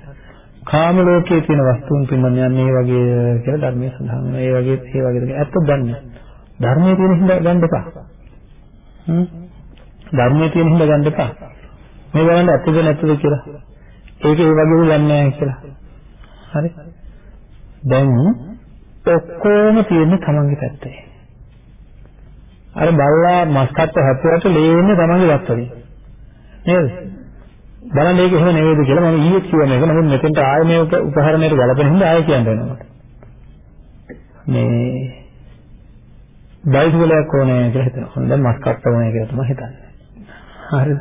කාම ලෝකයේ තියෙන වස්තුන් පින්නන්නේ මේ වගේ කියලා ධර්මයේ සඳහන් වෙනවා. ඒ වගේ ඒ වගේ දෙයක් ඇත්ත දන්නේ. ධර්මයේ තියෙන හින්දා ගන්න එපා. හ්ම්. ධර්මයේ තියෙන හින්දා ගන්න එපා. මේ බලන්න ඇත්තද නැත්තද කියලා. ඒක ඒ වගේම දන්නේ නැහැ කියලා. හරි. දැන් ඔක්කොම තියෙන්නේ තමන්ගේ පැත්තේ. අර බල්ලා මස්කට්ට හැපුවට ලේන්නේ තමන්ගේ පැත්තේ. නේද? බලන්න ඒක එහෙම නෙවෙයිද කියලා මම ඊයේ කිව්ව මේක. නමුත් මෙතෙන්ට ආයෙ මේ උපකරණයට ගලපෙන හින්දා ආයෙ කියන්න වෙනවා. මේ බයිසිකලයක් ඕනේ කියලා හිතනවා. හොඳ මස්කට්ට ඕනේ කියලා තමයි හිතන්නේ. හරිද?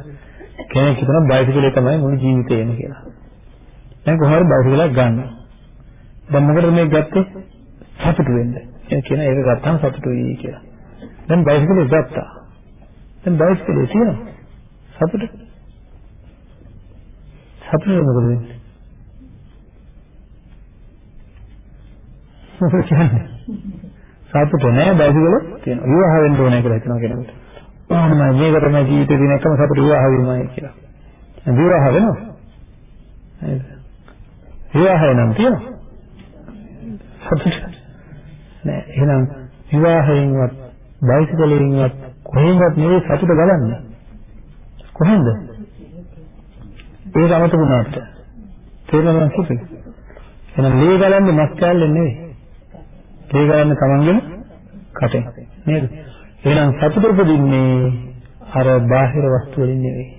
කෙනෙක් හිතනවා බයිසිකලේ තමයි මුළු ජීවිතේම කියලා. දැන් කොහොමද බයිසිකලයක් ගන්න? දැන් මොකටද මේ ගත්තේ? සතුටු වෙන්න. ඒ කියන ඒක ගත්තාම සතුටුයි කියලා. දැන් බයිසිකලේ ගත්තා. දැන් බයිසිකලේ තියෙනවා. සතුට. සතුට මොකද වෙන්නේ? මොකද කියන්නේ? සතුට නෑ බයිසිකල තියෙනවා. විවාහ වෙන්න ඕනේ කියලා හිතනවා කෙනෙකුට. ඕනමයි මේක තමයි ජීවිතේ දින එකම සතුට විවාහ වීමයි කියලා. විවාහ වෙනවා. නේද? විවාහය නම් තියෙනවා. සතුට නෑ. එහෙනම් විවාහයෙන්වත් බයිසිකලයෙන්වත් කොහෙන්වත් නෙවෙයි සතුට ගලන්නේ. කොහෙන්ද? ඒක අමතකුණාට. තේරෙනවද කිව්වේ? එහෙනම් ලේ ගලන්නේ මස් කැල්ලෙන් නෙවෙයි. ලේ ගලන්නේ තමන්ගේම කටෙන්. නේද? එහෙනම් සතුට උපදින්නේ අර බාහිර වස්තු වලින් නෙවෙයි.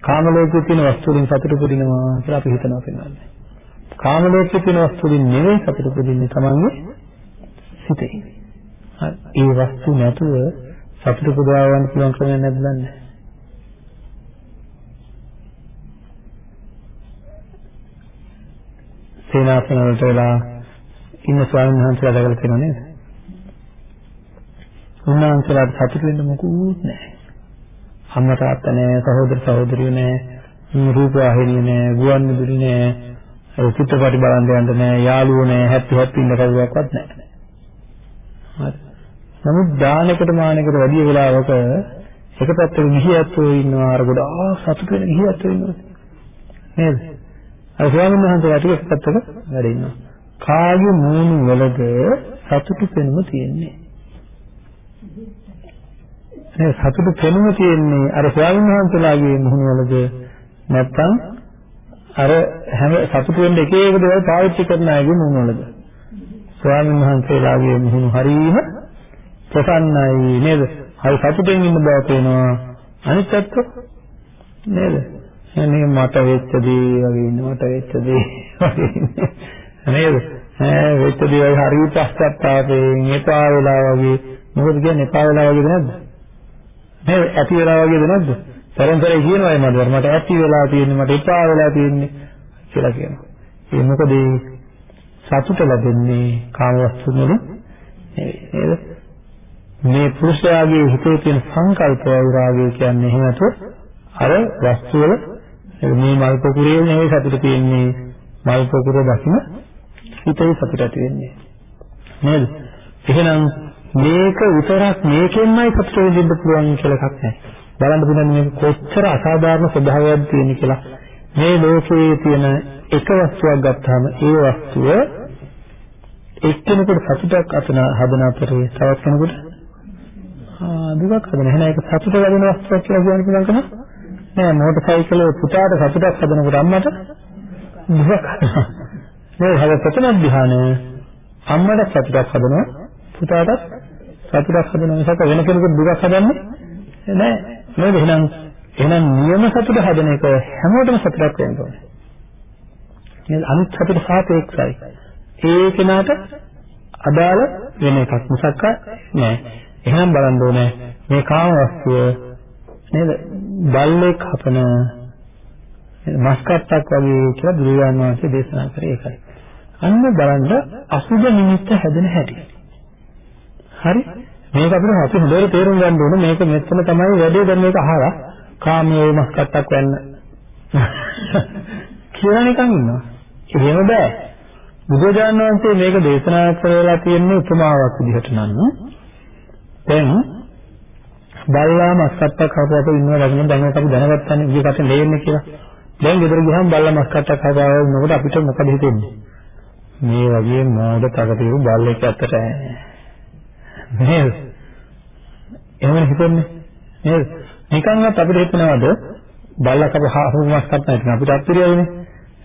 කාම ලෝකයේ තියෙන වස්තු වලින් සතුට උපදිනවා කියලා අපි හිතනවා කියන්නේ. කාම ලෝකයේ තියෙන වස්තු වලින් නෙවෙයි සතුට උපදින්නේ තමන්ගේ සිතේ. ඒ වස්තු නැතුව සතුට උපදවා ගන්න පුළුවන් ක්‍රමයක් නැද්ද දන්නේ? සේනාසන වලට වෙලා ඉන්න ස්වාමීන් වහන්සේලා දැකලා තියෙනව නේද? උන්වහන්සේලාට සතුට වෙන්න මොකුත් නැහැ. අම්මා තාත්තා නැහැ, සහෝදර සහෝදරියෝ නැහැ, රූප වාහිනිය නැහැ, ගුවන් විදුලි නැහැ, චිත්‍රපටි බලන්න යන්න නැහැ, යාළුවෝ නැහැ, හැප්පි හැප්පි ඉන්න කවුරක්වත් නැහැ. හරි. නමුත් දානකට මානකට වැඩි වෙලාවක එක පැත්තක ගිහියත්ෝ ඉන්නවා අර ගොඩාක් සතුට වෙන ගිහියත්ෝ ඉන්නවා. නේද? අර ස්වාමීන් වහන්සේලා ටික එක පැත්තක වැඩ ඉන්නවා. කාගේ මූණු වලද සතුටු පෙනුම තියෙන්නේ. ඒ සතුටු පෙනුම තියෙන්නේ අර ස්වාමීන් වහන්සේලාගේ මූණු වලද නැත්නම් අර හැම සතුටු වෙන්න එක එක දේවල් පාවිච්චි කරන අයගේ මූණ වලද ස්වාමීන් වහන්සේලාගේ මුහුණු හරීම ප්‍රසන්නයි නේද? හරි සතුටින් ඉන්න බව පේනවා. අනිත් පැත්ත නේද? එන්නේ මට වෙච්ච දේ වගේ ඉන්න මට වෙච්ච දේ වගේ නේද? ඈ වෙච්ච දේ වගේ හරි පස්සත්තාපයෙන් එපා වෙලා වගේ මොකද කියන්නේ එපා වෙලා වගේද නැද්ද? නේද? ඇති වෙලා වගේද නැද්ද? සරන්තරේ කියනවා මට මට ඇති වෙලා තියෙන්නේ මට එපා වෙලා තියෙන්නේ කියලා කියනවා. ඒ මොකද සතුට ලැබෙන්නේ කාම වස්තු වලින් නේද? මේ පුරුෂයාගේ හිතේ තියෙන සංකල්ප විරාගය කියන්නේ එහෙම නැතුව අර වස්තු වල මේ මල් පොකුරේ නෙවෙයි සතුට තියෙන්නේ මල් පොකුර දකින්න හිතේ සතුට ඇති වෙන්නේ නේද? එහෙනම් මේක විතරක් මේකෙන්මයි සතුට විඳින්න පුළුවන් කියලා එකක් නැහැ. බලන්න පුළුවන් මේක කොච්චර අසාධාරණ ස්වභාවයක්ද තියෙන්නේ කියලා. මේ ලෝකයේ තියෙන එක වස්තුවක් ගත්තාම ඒ වස්තුව එක්කෙනෙකුට සතුටක් අතන හදන අතරේ තවත් කෙනෙකුට ආ දුකක් හදන. එහෙනම් ඒක සතුට ලැබෙන වස්තුවක් කියලා කියන්න පුළුවන් කම නෑ මෝටර් සයිකලේ පුතාට සතුටක් හදනකොට අම්මට දුකක් හදනවා. මේ හැබැයි ප්‍රථම ධ්‍යාන අම්මට සතුටක් හදනවා පුතාට සතුටක් හදනවා මිසක වෙන කෙනෙකුට දුකක් හදන්නේ නෑ. නේද? එහෙනම් එහෙනම් නියම සතුට හදන එක හැමෝටම සතුටක් වෙන්න ඕනේ. නේද? අනිත් සතුට සාපේක්ෂයි. ඒ කෙනාට අදාළ වෙන එකක් මිසක් නෑ. එහෙනම් බලන්න ඕනේ මේ කාම වස්තුව නේද? බල්ලෙක් හපන මස්කට්ටක් වගේ කියලා බුදුරජාණන් වහන්සේ දේශනා කරේ ඒකයි. අන්න බලන්න අසුබ නිමිත්ත හැදෙන හැටි. හරි? මේක අපිට අපි හොඳට තේරුම් ගන්න ඕනේ මේක මෙතන තමයි වැඩේ දැන් මේක අහලා කාමයේ මස්කට්ටක් වෙන්න කියලා නිකන් ඉන්නවා. එහෙම බෑ. බුදුරජාණන් වහන්සේ මේක දේශනා කරලා තියෙන්නේ උපමාවක් විදිහට නම් දැන් බල්ලා මස්කට්ටක් හපුවට ඉන්නවා ළඟින් දැන් අපි දැනගත්තානේ ඊයේ කටේ ලේන්නේ කියලා. දැන් ගෙදර ගියාම බල්ලා මස්කට්ටක් හපුවා වුණකොට අපිට මොකද හිතෙන්නේ? මේ වගේ මෝඩ තකතිරු බල්ලෙක් ඇත්තට නේද? එහෙම හිතන්නේ නේද? නිකන්වත් අපිට හිතනවද බල්ලා කප හපු මස්කට්ටක් නැත්නම් අපිට අත්පිරියයිනේ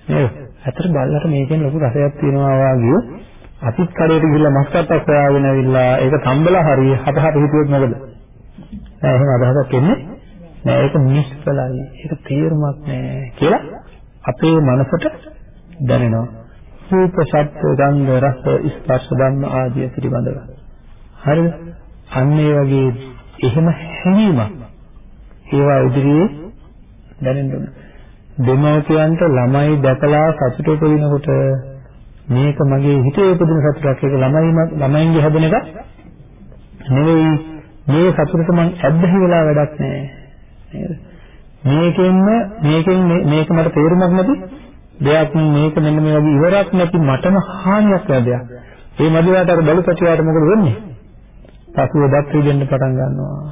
නේද? ඇත්තට බල්ලට මේකෙන් ලොකු රසයක් තියෙනවා වගේ අපිත් කඩේට ගිහිල්ලා මස්කට්ටක් හොයාගෙන ඇවිල්ලා ඒක තම්බලා හරි හප හප හිතුවොත් මොකද? නෑ එහෙම අදහසක් එන්නේ නෑ. ඒක නිෂ්ඵලයි ඒක තේරුමක් නෑ කියලා අපේ මනසට දැනෙනවා. රූප ශබ්ද ගන්ධ රස ස්පර්ශ ධම්ම ආදිය පිළිබඳව. හරිද? අන්න ඒ වගේ එහෙම හැඟීමක් ඒවා ඉදිරියේ දැනෙන්න ඕන. දෙමව්පියන්ට ළමයි දැකලා සතුට උපදිනකොට මේක මගේ හිතේ උපදින සතුටක්. ඒක ළමයි ළමයින්ගේ හැදෙන එක නෙවෙයි. මේ සතුටට මං ඇබ්බැහි වෙලා වැඩක් නැහැ. නේද? මේකෙන්ම මේකෙන් මේක මට තේරුමක් නැති දෙයක්. මේක මෙන්න මේ වගේ ඉවරක් නැති මටම හානියක් ලැබෙයක් ඒ මදිවට අර බලු පැටියාට මොකද වෙන්නේ? පසුව දත් දෙන්න පටන් ගන්නවා.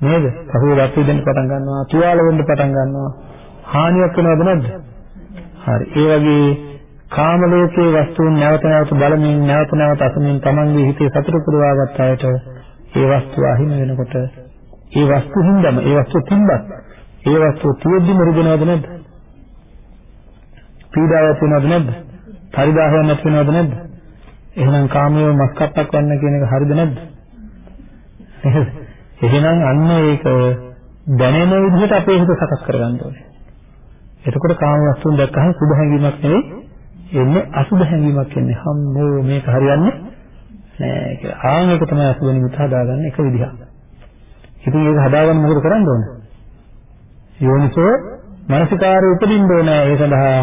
නේද? පසුව දත් දෙන්න පටන් ගන්නවා. තුවාල වෙන්න පටන් ගන්නවා. හානියක් වෙනවද නැද්ද හරි ඒ වගේ කාම ලෝකයේ වස්තුන් නැවත නැවත බලමින් නැවත නැවත අසමින් තමන්ගේ හිතේ සතුට පුරවා ගන්න අයට ඒ වස්තුව අහිමි වෙනකොට ඒ වස්තු හින්දාම ඒ වස්තුව තිබ්බත් ඒ වස්තුව තියෙද්දි මරුදනවද නැද්ද? පීඩාවක් වෙනවද නැද්ද? පරිදාහයක් නැති වෙනවද නැද්ද? එහෙනම් කාමයේ මස්කට්ටක් වන්න කියන එක හරිද නැද්ද? එහෙනම් අන්න ඒක දැනෙන විදිහට අපේ හිත සකස් කරගන්න ඕනේ. එතකොට කාම වස්තුන් දැක්කහම සුභ හැඟීමක් නෙවෙයි එන්නේ අසුභ හැඟීමක් එන්නේ. හම්බෝ මේක හරියන්නේ නෑ කියලා. ආන් එක තමයි අසුබ නිමිත්ත හදාගන්න එක විදිහක්. ඉතින් ඒක හදාගන්න මොකද කරන්න ඕන? යෝනිසෝ මානසිකාරය උපදින්න ඕන ඒ සඳහා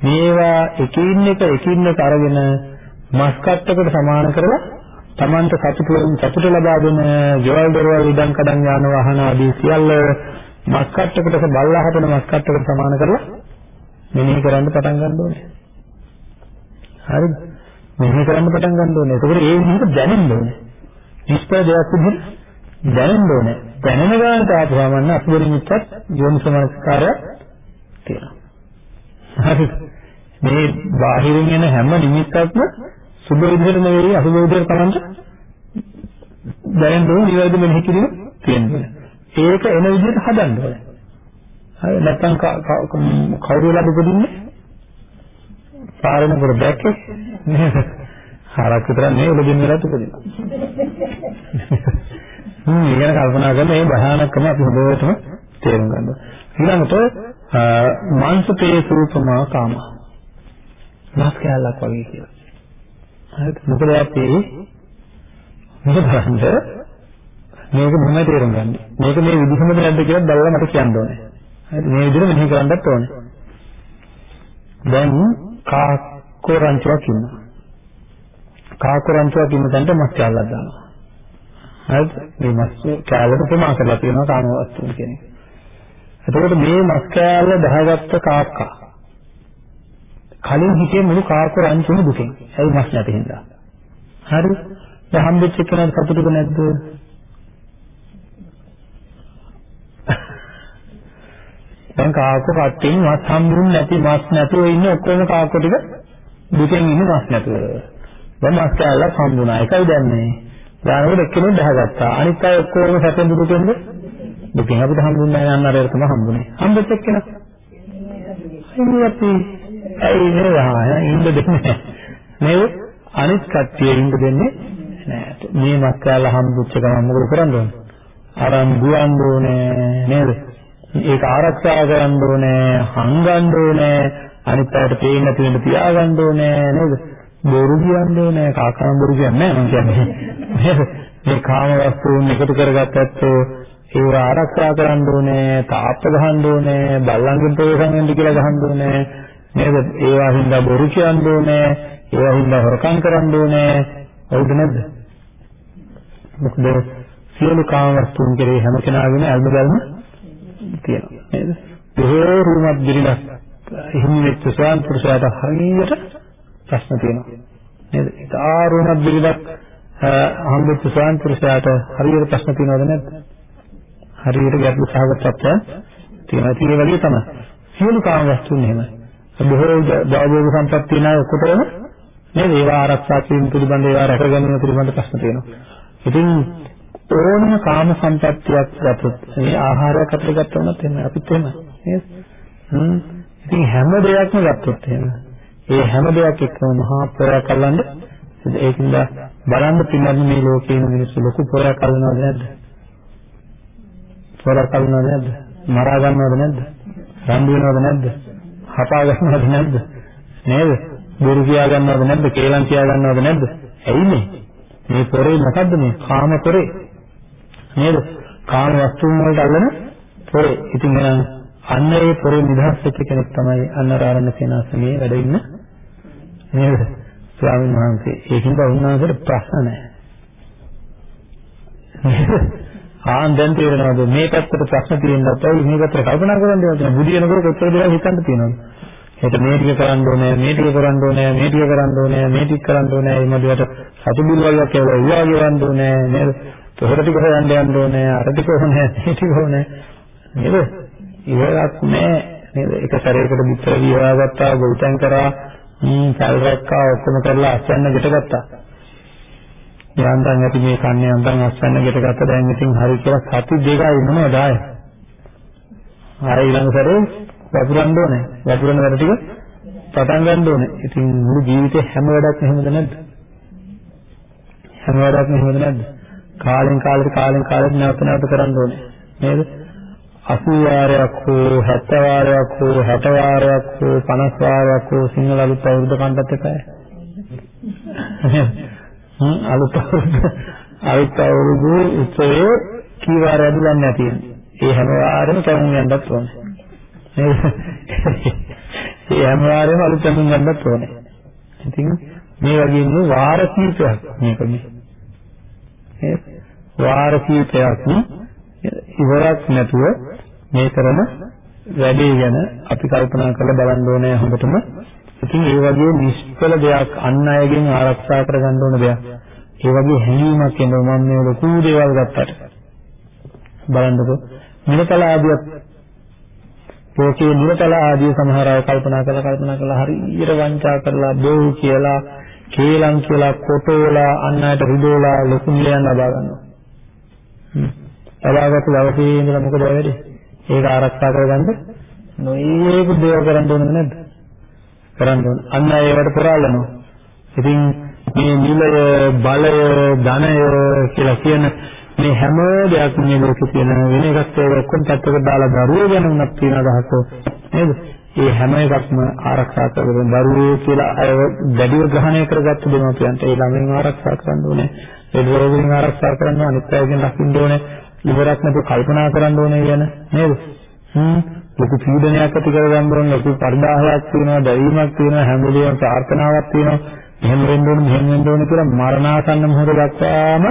මේවා එකින් එක එකින් එක අරගෙන මස් කට්ටකට සමාන කරලා Tamanta සතුට සතුට ලබා දෙන ජවල් දරවල් ඉදන් කඩන් යාන වාහන ආදී සියල්ල මස් කට්ටකට බල්ලා හදන මස් කට්ටකට සමාන කරලා මෙනෙහි කරන්න පටන් ගන්න ඕනේ. හරිද? මෙහෙ කරන්න පටන් ගන්න ඕනේ. ඒකෝට ඒ විදිහට දැනෙන්න ඕනේ. නිෂ්පල දෙයක් විදිහට දැනෙන්න ඕනේ. දැනෙන ගානට ආපුවම නම් අසුබ නිමිත්තත් යෝනිසමනස්කාරය තියෙනවා. හරි. මේ බාහිරින් එන හැම නිමිත්තක්ම සුබ විදිහට නෙවෙයි අසුබ විදිහට තමයි දැනෙන්න ඕනේ. ඊවැද මෙනෙහි කිරීම තියෙනවා. ඒක එන විදිහට හදන්න ඕනේ. හරි නැත්නම් කවුරු වෙලාද උපදින්නේ? පාරෙනකොට දැක්කේ නේද? හරක් විතර නෙවෙයි උලදින් වෙලත් උපදිනවා. හ්ම් ඊගෙන කල්පනා කරන මේ භයානකම අපි හොඳටම තේරුම් ගන්න. ඊළඟට මාංශපේ සූපමා කාම. මාස් කැලක් වගේ කියලා. හරිද? මොකද අපි මේක බලන්න මේක මොනවද තේරුම් ගන්න. මේක මේ විදිහමද නැද්ද කියලා බලලා මට කියන්න ඕනේ. හරිද? මේ විදිහට මෙහෙ කරන්නත් ඕනේ. දැන් කාකෝරංචුවක් ඉන්නවා. කාකෝරංචුවක් ඉන්න තැනට මස් කෑල්ලක් දානවා. හරිද? මේ මස් කෑල්ලට ප්‍රමාණ කරලා තියෙනවා කාම වස්තුන් කියන එක. එතකොට මේ මස් කෑල්ල දහගත්ත කාක්කා කලින් හිතේ මුළු කාකෝරංචුම දුකෙන්. ඇයි මස් නැති හින්දා. හරිද? දැන් හම්බෙච්ච කෙනාට සතුටුද නැද්ද? දැන් කාකෝ කට්ටින් මස් හම්බුන්නේ නැති මස් නැතුව ඉන්න ඔක්කොම කාකෝ ටික දුකෙන් ඉන්නේ මස් නැතුව. දැන් මස් කෑල්ලක් හම්බුණා. ඒකයි දැන්නේ. යානකොට එක්කෙනෙක් දහගත්තා. අනිත් අය ඔක්කොම සැපෙන් දුකෙන්ද? දුකෙන් අපිට හම්බුන්නේ නැහැ යන්න අරයට තමයි හම්බුනේ. හම්බෙච්ච එක්කෙනා. ඉන්නපි ඇයි නේද? ඉන්න දෙන්නේ. නේද? අනිත් කට්ටිය ඉන්න දෙන්නේ නැහැ. මේ මස් කෑල්ල හම්බුච්ච ගමන් මොකද කරන්න ඕනේ? අරන් දුවන්න ඕනේ නේද? ඒක ආරක්ෂා කරන්න ඕනේ, හංගන්න ඕනේ, අනිත් අයට පේන්න නැති වෙන්න තියාගන්න ඕනේ නේද? බොරු කියන්න ඕනේ, කාකම් බොරු කියන්නේ නැහැ මම කියන්නේ. මේ කාම වස්තුන් එකතු කරගත්තත් ඒව ආරක්ෂා කරන්න ඕනේ, තාප්ප ගහන්න ඕනේ, බල්ලන්ගෙන් ප්‍රවේශම් වෙන්න කියලා ගහන්න ඕනේ. නේද? ඒවා හින්දා බොරු කියන්න ඕනේ, ඒවා හින්දා හොරකම් කරන්න ඕනේ. හරිද නැද්ද? මොකද සියලු කාම වස්තුන් කෙරේ හැම කෙනාගේම අල්බ බැලම තියෙනවා නේද? බොහෝ රූමත් දිරිලක් එහෙම වෙච්ච ස්වාම පුරුෂයාට හරියට ප්‍රශ්න තියෙනවා. නේද? ඒක ආරුණක් බිරිඳක් හම්බෙච්ච ස්වාමි පුරුෂයාට හරියට ප්‍රශ්න තියෙනවද නැද්ද? හරියට ගැටලු සහගත තත්ත්වයක් තියෙනවා. ඒක ඒ වගේ තමයි. සියලු කාම වස්තුන් එහෙමයි. බොහෝ භෞතික සම්පත් තියෙන අය ඔක්කොටම නේද? ඒවා ආරක්ෂා කිරීම පිළිබඳ ඒවා රැක ගැනීම පිළිබඳ ප්‍රශ්න තියෙනවා. ඉතින් ඕනම කාම සම්පත්තියක් ගත්තොත් මේ ආහාරයක් අපිට ගත්තොත් එහෙම අපිත් එහෙම නේද? හ්ම්. ඉතින් හැම දෙයක්ම ගත්තොත් එහෙම. ඒ හැම දෙයක් එක්කම මහා පොරක් අල්ලන්නේ ඒකින්ද බලන්න පින්නන්නේ මේ ලෝකේ ඉන්න මිනිස්සු ලොකු පොරක් අල්ලනවද නැද්ද? පොරක් අල්ලනවද නැද්ද? මරා ගන්නවද නැද්ද? රණ්ඩු වෙනවද නැද්ද? හපා ගන්නවද නැද්ද? නේද? බොරු කියා ගන්නවද නැද්ද? කේලම් කියා ගන්නවද නැද්ද? ඇයි මේ? මේ පොරේ මොකද්ද මේ? කාම පොරේ. නේද? කාම වස්තුන් වලට අල්ලන පොරේ. ඉතින් එහෙනම් අන්න ඒ පොරේ නිදහස් වෙච්ච කෙනෙක් තමයි අන්න ආරණ්‍ය සේනාසනේ වැඩ ඉන්න නේද? ස්වාමීන් වහන්සේ. ඒකින්ද උන්වහන්සේට ප්‍රශ්න නැහැ. ආන් දැන් තේරෙනවද මේ පැත්තට ප්‍රශ්න තියෙනවත් ඔය මේ පැත්තට කල්පනා කරන්න දෙයක් බුදිනකොට කොච්චර දේවල් හිතන්න තියෙනවද? ඒක මේ ටික කරන්න ඕනේ, මේ ටික කරන්න ඕනේ, මේ ටික කරන්න ඕනේ, මේ ටික කරන්න ඕනේ, මේ මදිවට සතු බිල් වගේක් කියලා උවා ගෙවන්න ඕනේ නේද? තොර ටික හොයන්න යන්න ඕනේ, අර ටික ඕනේ, මේ ටික ඕනේ. නේද? ඉවරක් නෑ නේද? එක සැරයකට විතර විවාගත්තා, ගොවිතැන් කරා, හ්ම් සල් රැක්කා ඔක්කොම කරලා අස්වැන්න ගෙට ගත්තා. යන්තම් ඇති මේ කන්නේ යන්තම් අස්වැන්න ගෙට ගත්ත දැන් ඉතින් හරි කියලා සති දෙකයි මොනවද ආය. ආය ඊළඟ සැරේ වපුරන්න ඕනේ. වපුරන වැඩ ටික පටන් ගන්න ඕනේ. ඉතින් මුළු ජීවිතේ හැම වැඩක්ම එහෙමද නැද්ද? හැම වැඩක්ම එහෙමද නැද්ද? කාලෙන් කාලෙට කාලෙන් කාලෙට නැවත නැවත කරන්න ඕනේ. නේද? 80 වාරයක් හෝ 70 වාරයක් හෝ 60 වාරයක් හෝ 50 වාරයක් හෝ සිංහල අලුත් අවුරුද්ද කණ්ඩත් එපායි. හ්ම් අලුත් අවුරුද්ද අලුත් අවුරුදු උත්සවයේ කී වාරයක්ද දන්නේ නැති. ඒ හැම වාරෙම කවුරුන් යන්නත් ඕනේ. ඒ හැම වාරෙම අලුත් කවුරුන් යන්නත් ඕනේ. ඉතින් මේ වගේ නේ වාර කීපයක් මේක මේ. ඒ වාර කීපයක් ඉවරක් නැතුව මේ කරන වැඩේ ගැන අපි කල්පනා කරලා බලන්න ඕනේ හොඳටම. ඉතින් ඒ වගේ නිෂ්ඵල දෙයක් අන් අයගෙන් ආරක්ෂා කරගන්න ඕන දෙයක්. ඒ වගේ හැඟීමක් එනවා මම මේ ලොකු දේවල් ගත්තට. බලන්නකො නිරතල ආදියත් ලෝකයේ නිරතල ආදී සමහර අය කල්පනා කරලා කල්පනා කරලා හරියට වංචා කරලා බොරු කියලා කේලම් කියලා කොටෝලා අන් අයට රිදෝලා ලොකු නිලයන් ලබා ගන්නවා. හ්ම්. ලබාගත්ත දවසේ ඉඳලා මොකද වෙන්නේ? ඒක ආරක්ෂා කරගන්න නොයේක දේව කරන්න ඕනද නැද්ද? කරන්න ඕන. අන්න ඒවට පුරාලනවා. ඉතින් මේ නිලය, බලය, ධනය කියලා කියන මේ හැම දෙයක්ම මේ ලෝකේ තියෙන වෙන එකක් ඒක ඔක්කොම පැත්තකට දාලා දරුවෝ ගැන උනක් තියෙන අදහස නේද? ඒ හැම එකක්ම ආරක්ෂා කරගෙන දරුවෝ කියලා අය දැඩිව ග්‍රහණය කරගත්ත දෙමාපියන්ට ඒ ළමයින් ආරක්ෂා කරන්න ඕනේ. ඒ රෝගීන් ආරක්ෂා කරන්න අනිත් අයගෙන් රකින්න ඕනේ. ඉවරක් නැතුව කල්පනා කරන්න ඕනේ කියන නේද? හ්ම් ලොකු පීඩනයක් ඇති කරගන්න ඕනේ ලොකු පරිදාහයක් තියෙනවා දැවීමක් තියෙනවා හැම වෙලේම ප්‍රාර්ථනාවක් තියෙනවා මෙහෙම වෙන්න ඕනේ මෙහෙම වෙන්න ඕනේ කියලා මරණාසන්න මොහොත දක්වාම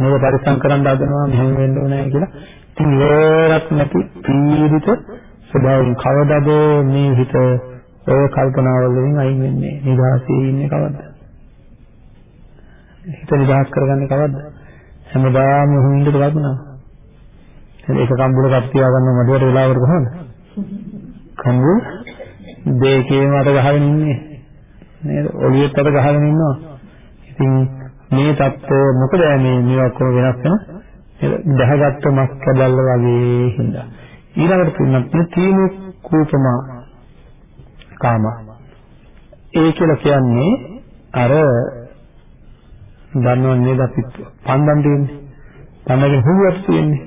මොකද පරිස්සම් කරන්න හදනවා මෙහෙම වෙන්න ඕනේ කියලා ඉතින් ඉවරක් නැති පීඩිත සදායින් කවදද මේ හිත ඔය කල්පනාවලින් අයින් වෙන්නේ? නිදහසේ ඉන්නේ කවද්ද? හිත නිදහස් කරගන්නේ කවද්ද? හැමදාම හුඳට කල්පනා. එහෙනම් ඒක කම්බුල කප් තියාගන්න මඩේට වෙලාවට කොහොමද? කම්බු දෙකේම අත ගහගෙන ඉන්නේ. නේද? ඔළුවෙත් අත ගහගෙන ඉන්නවා. ඉතින් මේ தত্ত্ব මොකද මේ මේවා කොහොම වෙනස් වෙනවද? දැහැගත්තු මස් කැදල්ල වගේ හින්දා. ඊළඟට තුනක් තීනු කූපමා කාම. ඒ කියලා කියන්නේ අර දන්නව නේද අපි පන්දම් තියෙන්නේ. පන්දමේ හුලුවට තියෙන්නේ.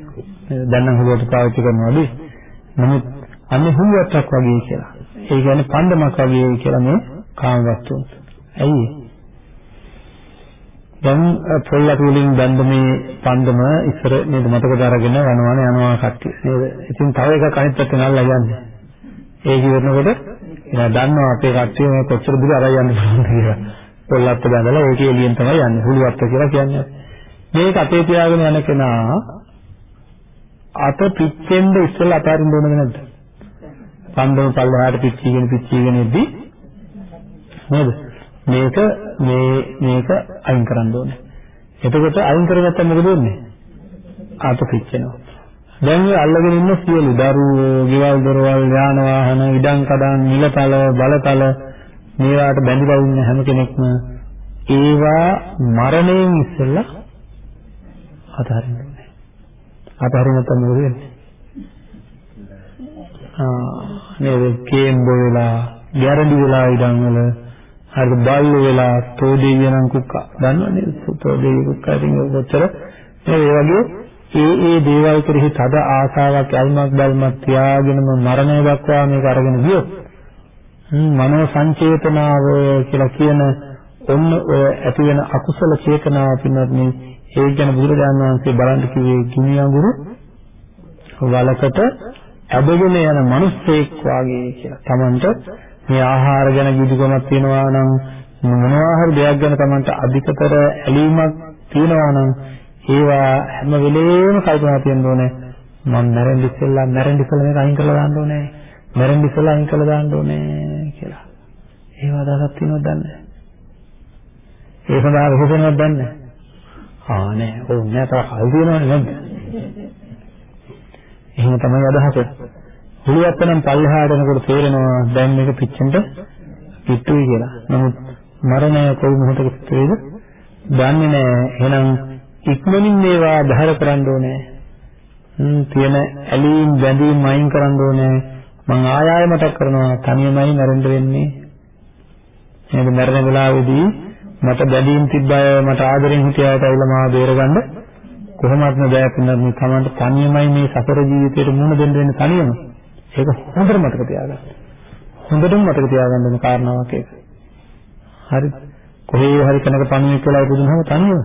දැන් නම් හුලුවට පාවිච්චි කරනවාද? නමුත් අන්නේ හුලුවටක් වගේ කියලා. ඒ කියන්නේ පන්දමක් වගේ කියලා මේ කාම වස්තුන්. ඇයි? දැන් පොල්ලට වලින් බඳ මේ පන්දම ඉස්සර නේද මතකද අරගෙන යනවන යනවා කට්ටිය නේද? ඉතින් තව එකක් අනිත් පැත්තේ නල්ලා යන්නේ. ඒක ඉවරනකොට එයා දන්නවා අපේ කට්ටිය මේ කොච්චර දුර අරන් යන්න පුළුවන්ද කියලා. පොල්ලත් බඳලා ඒකේ එළියෙන් තමයි යන්නේ. හුලුවත් කියලා කියන්නේ. මේක අතේ තියාගෙන යන කෙනා අත පිච්චෙන්න ඉස්සෙල්ලා අතාරින්න ඕනද නැද්ද? පන්දම පල්ලෙහාට පිච්චීගෙන පිච්චීගෙන ඉද්දි නේද? මේක මේ මේක අයින් කරන්න ඕනේ. එතකොට අයින් කරගත්තම මොකද වෙන්නේ? ආපසිච්චෙනවා. දැන් මේ අල්ලගෙන ඉන්න සියලු දරුවෝ, ගෙවල් දොරවල්, යාන වාහන, ඉඩම් කඩම්, නිලතල, බලතල මේවාට බැඳිලා ඉන්න හැම කෙනෙක්ම ඒවා මරණයෙන් ඉස්සෙල්ලා අතහරින්න ඕනේ. අතහරින්න තමයි මොකද වෙන්නේ? ආ නේද කේම්බ වෙලා, ගැරඩි වෙලා ඉඳන් වල හරි බල්ලු වෙලා තෝදෙවියන් කුක්කා. දන්නවනේ තෝදෙවිය කුක්කා ඉතින් ඔච්චර ඒ වගේ ඒ ඒ දේවල් කෙරෙහි තද ආසාවක් යල්මක් බල්මක් තියාගෙනම මරණය දක්වා මේක අරගෙන ගියොත් මනෝ සංචේතනාව කියලා කියන ඔන්න ඔය ඇති වෙන අකුසල චේතනාව පින්නත් මේ ඒ ගැන බුදුරජාණන් වහන්සේ බලන්න කිව්වේ ගිනි අඟුරු වලකට ඇදගෙන යන මිනිස්සෙක් වාගේ කියලා. Tamanට මේ ආහාර ගැන යුතුයකමක් තියෙනවා නම් මොනවා හරි දෙයක් ගැන Tamanට අධිකතර ඇලීමක් තියෙනවා නම් ඒවා හැම වෙලේම කල්පනා තියෙන්න ඕනේ. මම මැරෙන්න ඉස්සෙල්ලා මැරෙන්න ඉස්සෙල්ලා මේක අයින් කරලා දාන්න ඕනේ. මැරෙන්න ඉස්සෙල්ලා අයින් කරලා දාන්න ඕනේ කියලා. ඒව අදහසක් තියෙනවද දන්නේ ඒ සඳහා විශේෂණයක් දන්නේ ආ නෑ ඕ නෑ තව කල් තියෙනවනේ නැද්ද එහෙම තමයි අදහස හුලියත් නම් පල්ලෙහාට යනකොට තේරෙනවා දැන් මේක පිච්චෙන්න පිටුයි කියලා. නමුත් මරණය කොයි මොහොතක සිදුවේද දන්නේ නෑ එහෙනම් ඉක්මනින් මේවා බහැර කරන්න ඕනේ. තියෙන ඇලීම් බැඳීම් අයින් කරන්න ඕනේ. මම ආය ආය මතක් කරනවා තනියමයි මැරෙන්න වෙන්නේ. නේද මැරෙන වෙලාවේදී මට බැඳීම් තිබ්බ අය මට ආදරෙන් හිටිය අයට ඇවිල්ලා මාව බේරගන්න කොහොමත්ම බෑ පින්නත් මේ Tamanට තනියමයි මේ සතර ජීවිතේට මුහුණ දෙන්න වෙන්නේ තනියම. ඒක හොඳට මතක තියාගන්න. හොඳටම මතක තියාගන්න ඕන කාරණාවක් ඒක. හරි. කොහේ හරි කෙනෙක් පණුවෙක් වෙලා ඉපදුනහම තනියම.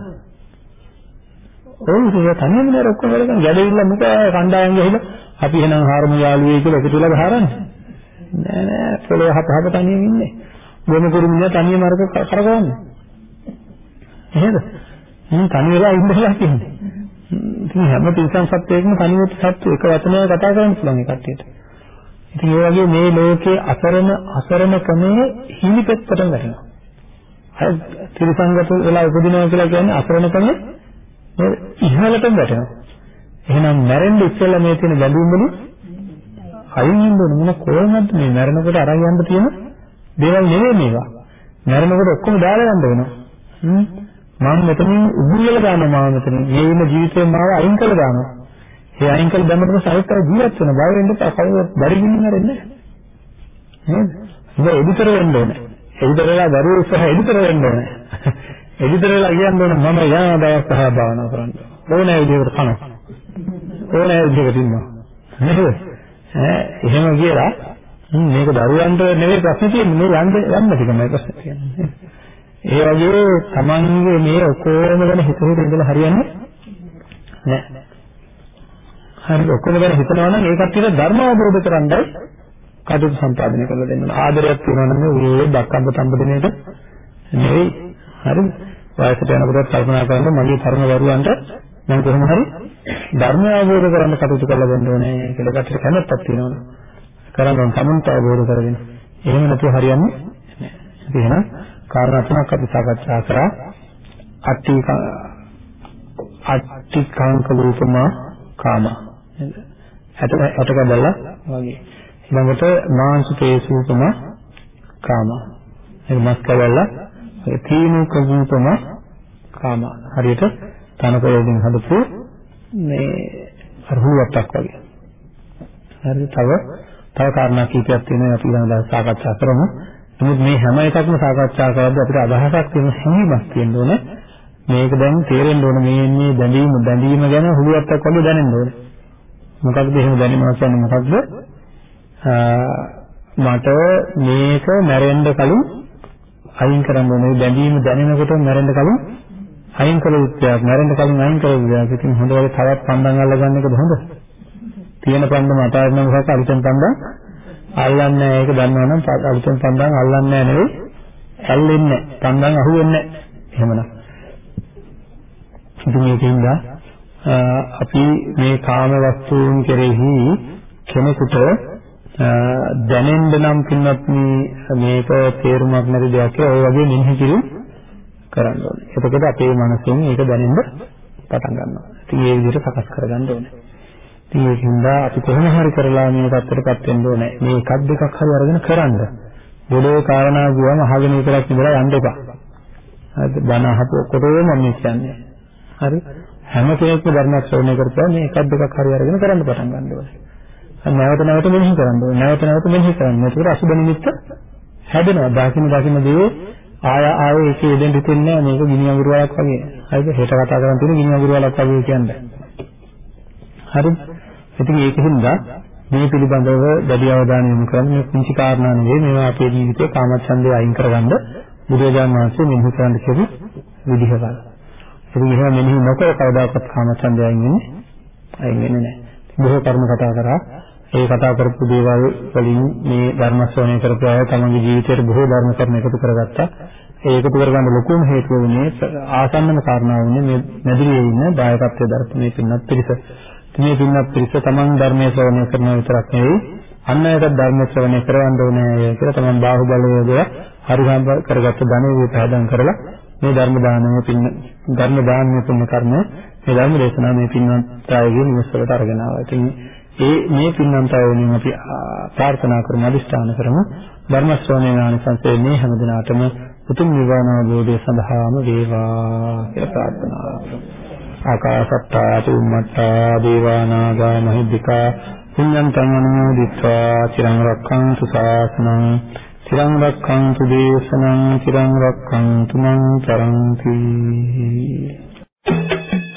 ඔව් ඒක තනියම නේද? ඔක්කොම වැඩ කරන ගැඩවිල්ල මොකද කණ්ඩායම් ගහලා අපි එහෙනම් හාරමු යාළුවේ කියලා එකතු වෙලා ගහරන්නේ. නෑ නෑ. පොළොව හත හත තනියම ඉන්නේ. ගොම කුරුමියා තනියම අරක කරකවන්නේ නේද? මම තනි වෙලා ඉඳලා කියන්නේ ඉතින් හැම තිරසන් සත්වයකම තනිවට සත්ව එක වචනයක් කතා කරන්න පුළුවන් ඒ කට්ටියට. ඉතින් ඒ වගේ මේ ලෝකයේ අසරණ අසරණ ක්‍රමයේ හිමි පෙත්තටම වැටෙනවා හරි තිරසංගත වෙලා උපදිනවා කියලා කියන්නේ අසරණ ක්‍රමයේ ඉහළටම වැටෙනවා එහෙනම් මැරෙන්න ඉස්සෙල්ලා මේ තියෙන බැඳුම් වලින් අයින් වෙන්න ඕන මොන කොහොමද මේ මැරෙනකොට අරන් යන්න තියෙන දේවල් නෙවෙයි මේවා. මැරෙනකොට ඔක්කොම දාලා යන්න වෙනවා. හ්ම් මම මෙතනින් උගුල්වල දානවා මම මෙතනින්. මේ ඉන්න ජීවිතේ මාව අයින් කරලා දානවා. ඒ අයින් කරලා දැම්මම සාහිත්‍ය ජීවත් වෙන බය වෙන්න එපා. කවුරුත් බඩගින්න නැරෙන්නේ. නේද? ඒක එදිතර වෙන්න ඕනේ. එදිතර වෙලා දරුවෝ ඉස්සරහ එදිතර වෙන්න ඕනේ. එදිතර වෙලා කියන්න ඕනේ මම යා දවස් පහ භාවනා කරන්න. ඕනෑ විදිහකට කනවා. ඕනෑ විදිහකට ඉන්නවා. නේද? ඈ එහෙම කියලා මේක දරුවන්ට නෙවෙයි ප්‍රශ්නේ තියෙන්නේ මේ යන්න යන්න ටිකමයි ප්‍රශ්නේ තියෙන්නේ. ඒ වගේ තමන්ගේ මේ ඔක්කොම ගැන හිත හිත ඉඳලා හරියන්නේ නැහැ. හරි ඔක්කොම ගැන හිතනවා නම් ඒ කට්ටියට ධර්ම අවබෝධ කරගන්නයි කටයුතු සම්පාදනය කරලා දෙන්න ඕන. ආදරයක් තියෙනවා නම් මේ දක්කම්බ තම්බදිනේට නෙවෙයි. හරිද? වයසට යනකොට කල්පනා කරන්න මගේ තරුණ දරුවන්ට මම කොහොම හරි ධර්ම අවබෝධ කරගන්න කටයුතු කරලා දෙන්න ඕනේ කියලා කටට කැමැත්තක් තියෙනවා. කරගන්න සමුන්ත අවබෝධ කරගෙන. එහෙම නැතුව හරියන්නේ නැහැ. එහෙනම් කාරණා තුනක් අපි සාකච්ඡා කරා. අට්ටි අට්ටි කාංක රූපම කාම. ඇට ඇටක බලලා වගේ. ඊළඟට මාංශ තේසූපම කාම. ඒක මස් කවලා ඒ තීනුක රූපම කාම. හරියට තනකොළකින් හදපු මේ අරහුවටක් වගේ. හරි තව තව කාරණා කීපයක් තියෙනවා අපි ඊළඟ දවස් සාකච්ඡා කරමු. නමුත් මේ හැම එකක්ම සාකච්ඡා කරද්දී අපිට අදහසක් තියෙන හැඟීමක් තියෙන්න ඕනේ. මේක දැන් තේරෙන්න ඕනේ මේ මේ බැඳීම බැඳීම ගැන හුලුවත්තක් වගේ දැනෙන්න ඕනේ. මොකක්ද එහෙම දැනෙනවා කියන්නේ මොකක්ද? මට මේක මැරෙන්න කලින් අයින් කරන්න ඕනේ. බැඳීම දැනෙනකොට මැරෙන්න කලින් අයින් කළ යුත්තේ මැරෙන්න කලින් අයින් කළ යුත්තේ. ඉතින් හොඳ වගේ තවත් පන්දන් අල්ලගන්න එකද හොඳ? තියෙන පන්දම අතාරින්න මොකක් අලුතෙන් පන්දන් අල්ලන්නේ නැහැ. ඒක දන්නවනම් අලුතෙන් පන්දන් අල්ලන්නේ නැහැ නෙවෙයි. ඇල්ලෙන්නේ නැහැ. පන්දන් අහුවෙන්නේ නැහැ. එහෙමනම්. ඉතින් ඒකින්ද අපි මේ කාම වස්තුන් කෙරෙහි කෙනෙකුට දැනෙන්න නම් පින්වත් මේක තේරුමක් නැති දෙයක් කියලා ඔය වගේ මෙනෙහි කිරීම කරන්න ඕනේ. එතකොට අපේ මනසෙන් ඒක දැනෙන්න පටන් ගන්නවා. ඉතින් ඒ විදිහට සකස් කරගන්න ඕනේ. ඉතින් ඒකින්ද අපි කොහොම හරි කරලා මේ පැත්තටපත් වෙන්න ඕනේ. මේ එකක් දෙකක් හරි අරගෙන කරන්න. බොඩේ කාරණා ගියාම අහගෙන විතරක් ඉඳලා යන්න එපා. හරිද? බණ අහපු ඔක්කොටම මම කියන්නේ. හරි? හැම කෙනෙක්ම ධර්ම ශ්‍රවණය කරපුවා මේ එකක් දෙකක් හරි අරගෙන කරන්න පටන් ගන්න ඕනේ. නැවත නැවත මෙනෙහි කරන්න ඕනේ. නැවත නැවත මෙනෙහි කරන්න. ඒකට අසුබ නිමිත්ත හැදෙනවා. දකින්න දකින්න දේ ආය ආයේ ඒකේ දෙන්න දෙන්නේ නැහැ. මේක ගිනි අඟුරු වලක් වගේ. හරිද? හෙට කතා කරන් තියෙන ගිනි අඟුරු වලක් වගේ කියන්නේ. හරිද? ඉතින් ඒකෙන්ද මේ පිළිබඳව වැඩි අවධානය යොමු කරන්න මේ කුංචි කාරණා නෙවෙයි මේවා අපේ ජීවිතේ කාමච්ඡන්දය අයින් කරගන්න බුදුරජාණන් වහන්සේ මෙහි කරන්න කියපු විදිහවල. ඉතින් එහෙම මෙහි නොකර කවදාකවත් කාමච්ඡන්දය අයින් වෙන්නේ අයින් වෙන්නේ නැහැ. බොහෝ කර්ම කතා කරා ඒ කතා කරපු දේවල් වලින් මේ ධර්ම ශ්‍රවණය කරපු අය තමන්ගේ ජීවිතයට බොහෝ ධර්ම කර්ම එකතු කරගත්තා. ඒ එකතු කරගන්න ලොකුම හේතුව වුණේ ආසන්නම කාරණාව වුණේ මේ නැදිරියේ ඉන්න දායකත්වයේ දර්ශනයේ පින්නත් පිරිස. මේ පින්නත් පිරිස තමන් ධර්මයේ ශ්‍රවණය කරන විතරක් නෙවෙයි අන් අයටත් ධර්ම ශ්‍රවණය කරවන්න ඕනේ කියලා තමන් බාහුවලය යොදලා හරිහම් කරගත්ත ධනෙ විපහදම් කරලා මේ ධර්ම දානමය පින්න ධර්ම දානමය පුණ්‍ය කර්ම මේ ධර්ම දේශනාව මේ පින්නත් ආයගේ නිවසකට අරගෙන ආවා. ඉතින් ඒ මේ පින්නන්ත වලින් අපි ප්‍රාර්ථනා කරමු අදිෂ්ඨාන කරමු ධර්ම ශ්‍රවණේ ආනිසංසයේ මේ හැම දිනාටම උතුම් නිවන අවබෝධය සඳහාම වේවා කියලා ප්‍රාර්ථනා කරමු. ආකාශත්තා චුම්මත්තා දේවානාගා මහිද්దికා පුඤ්ඤන්තං අනුමෝදිත්වා චිරං රක්ඛන්තු ශාසනං චිරං රක්ඛන්තු දේශනං චිරං රක්ඛන්තු මං පරන්ති Thank you.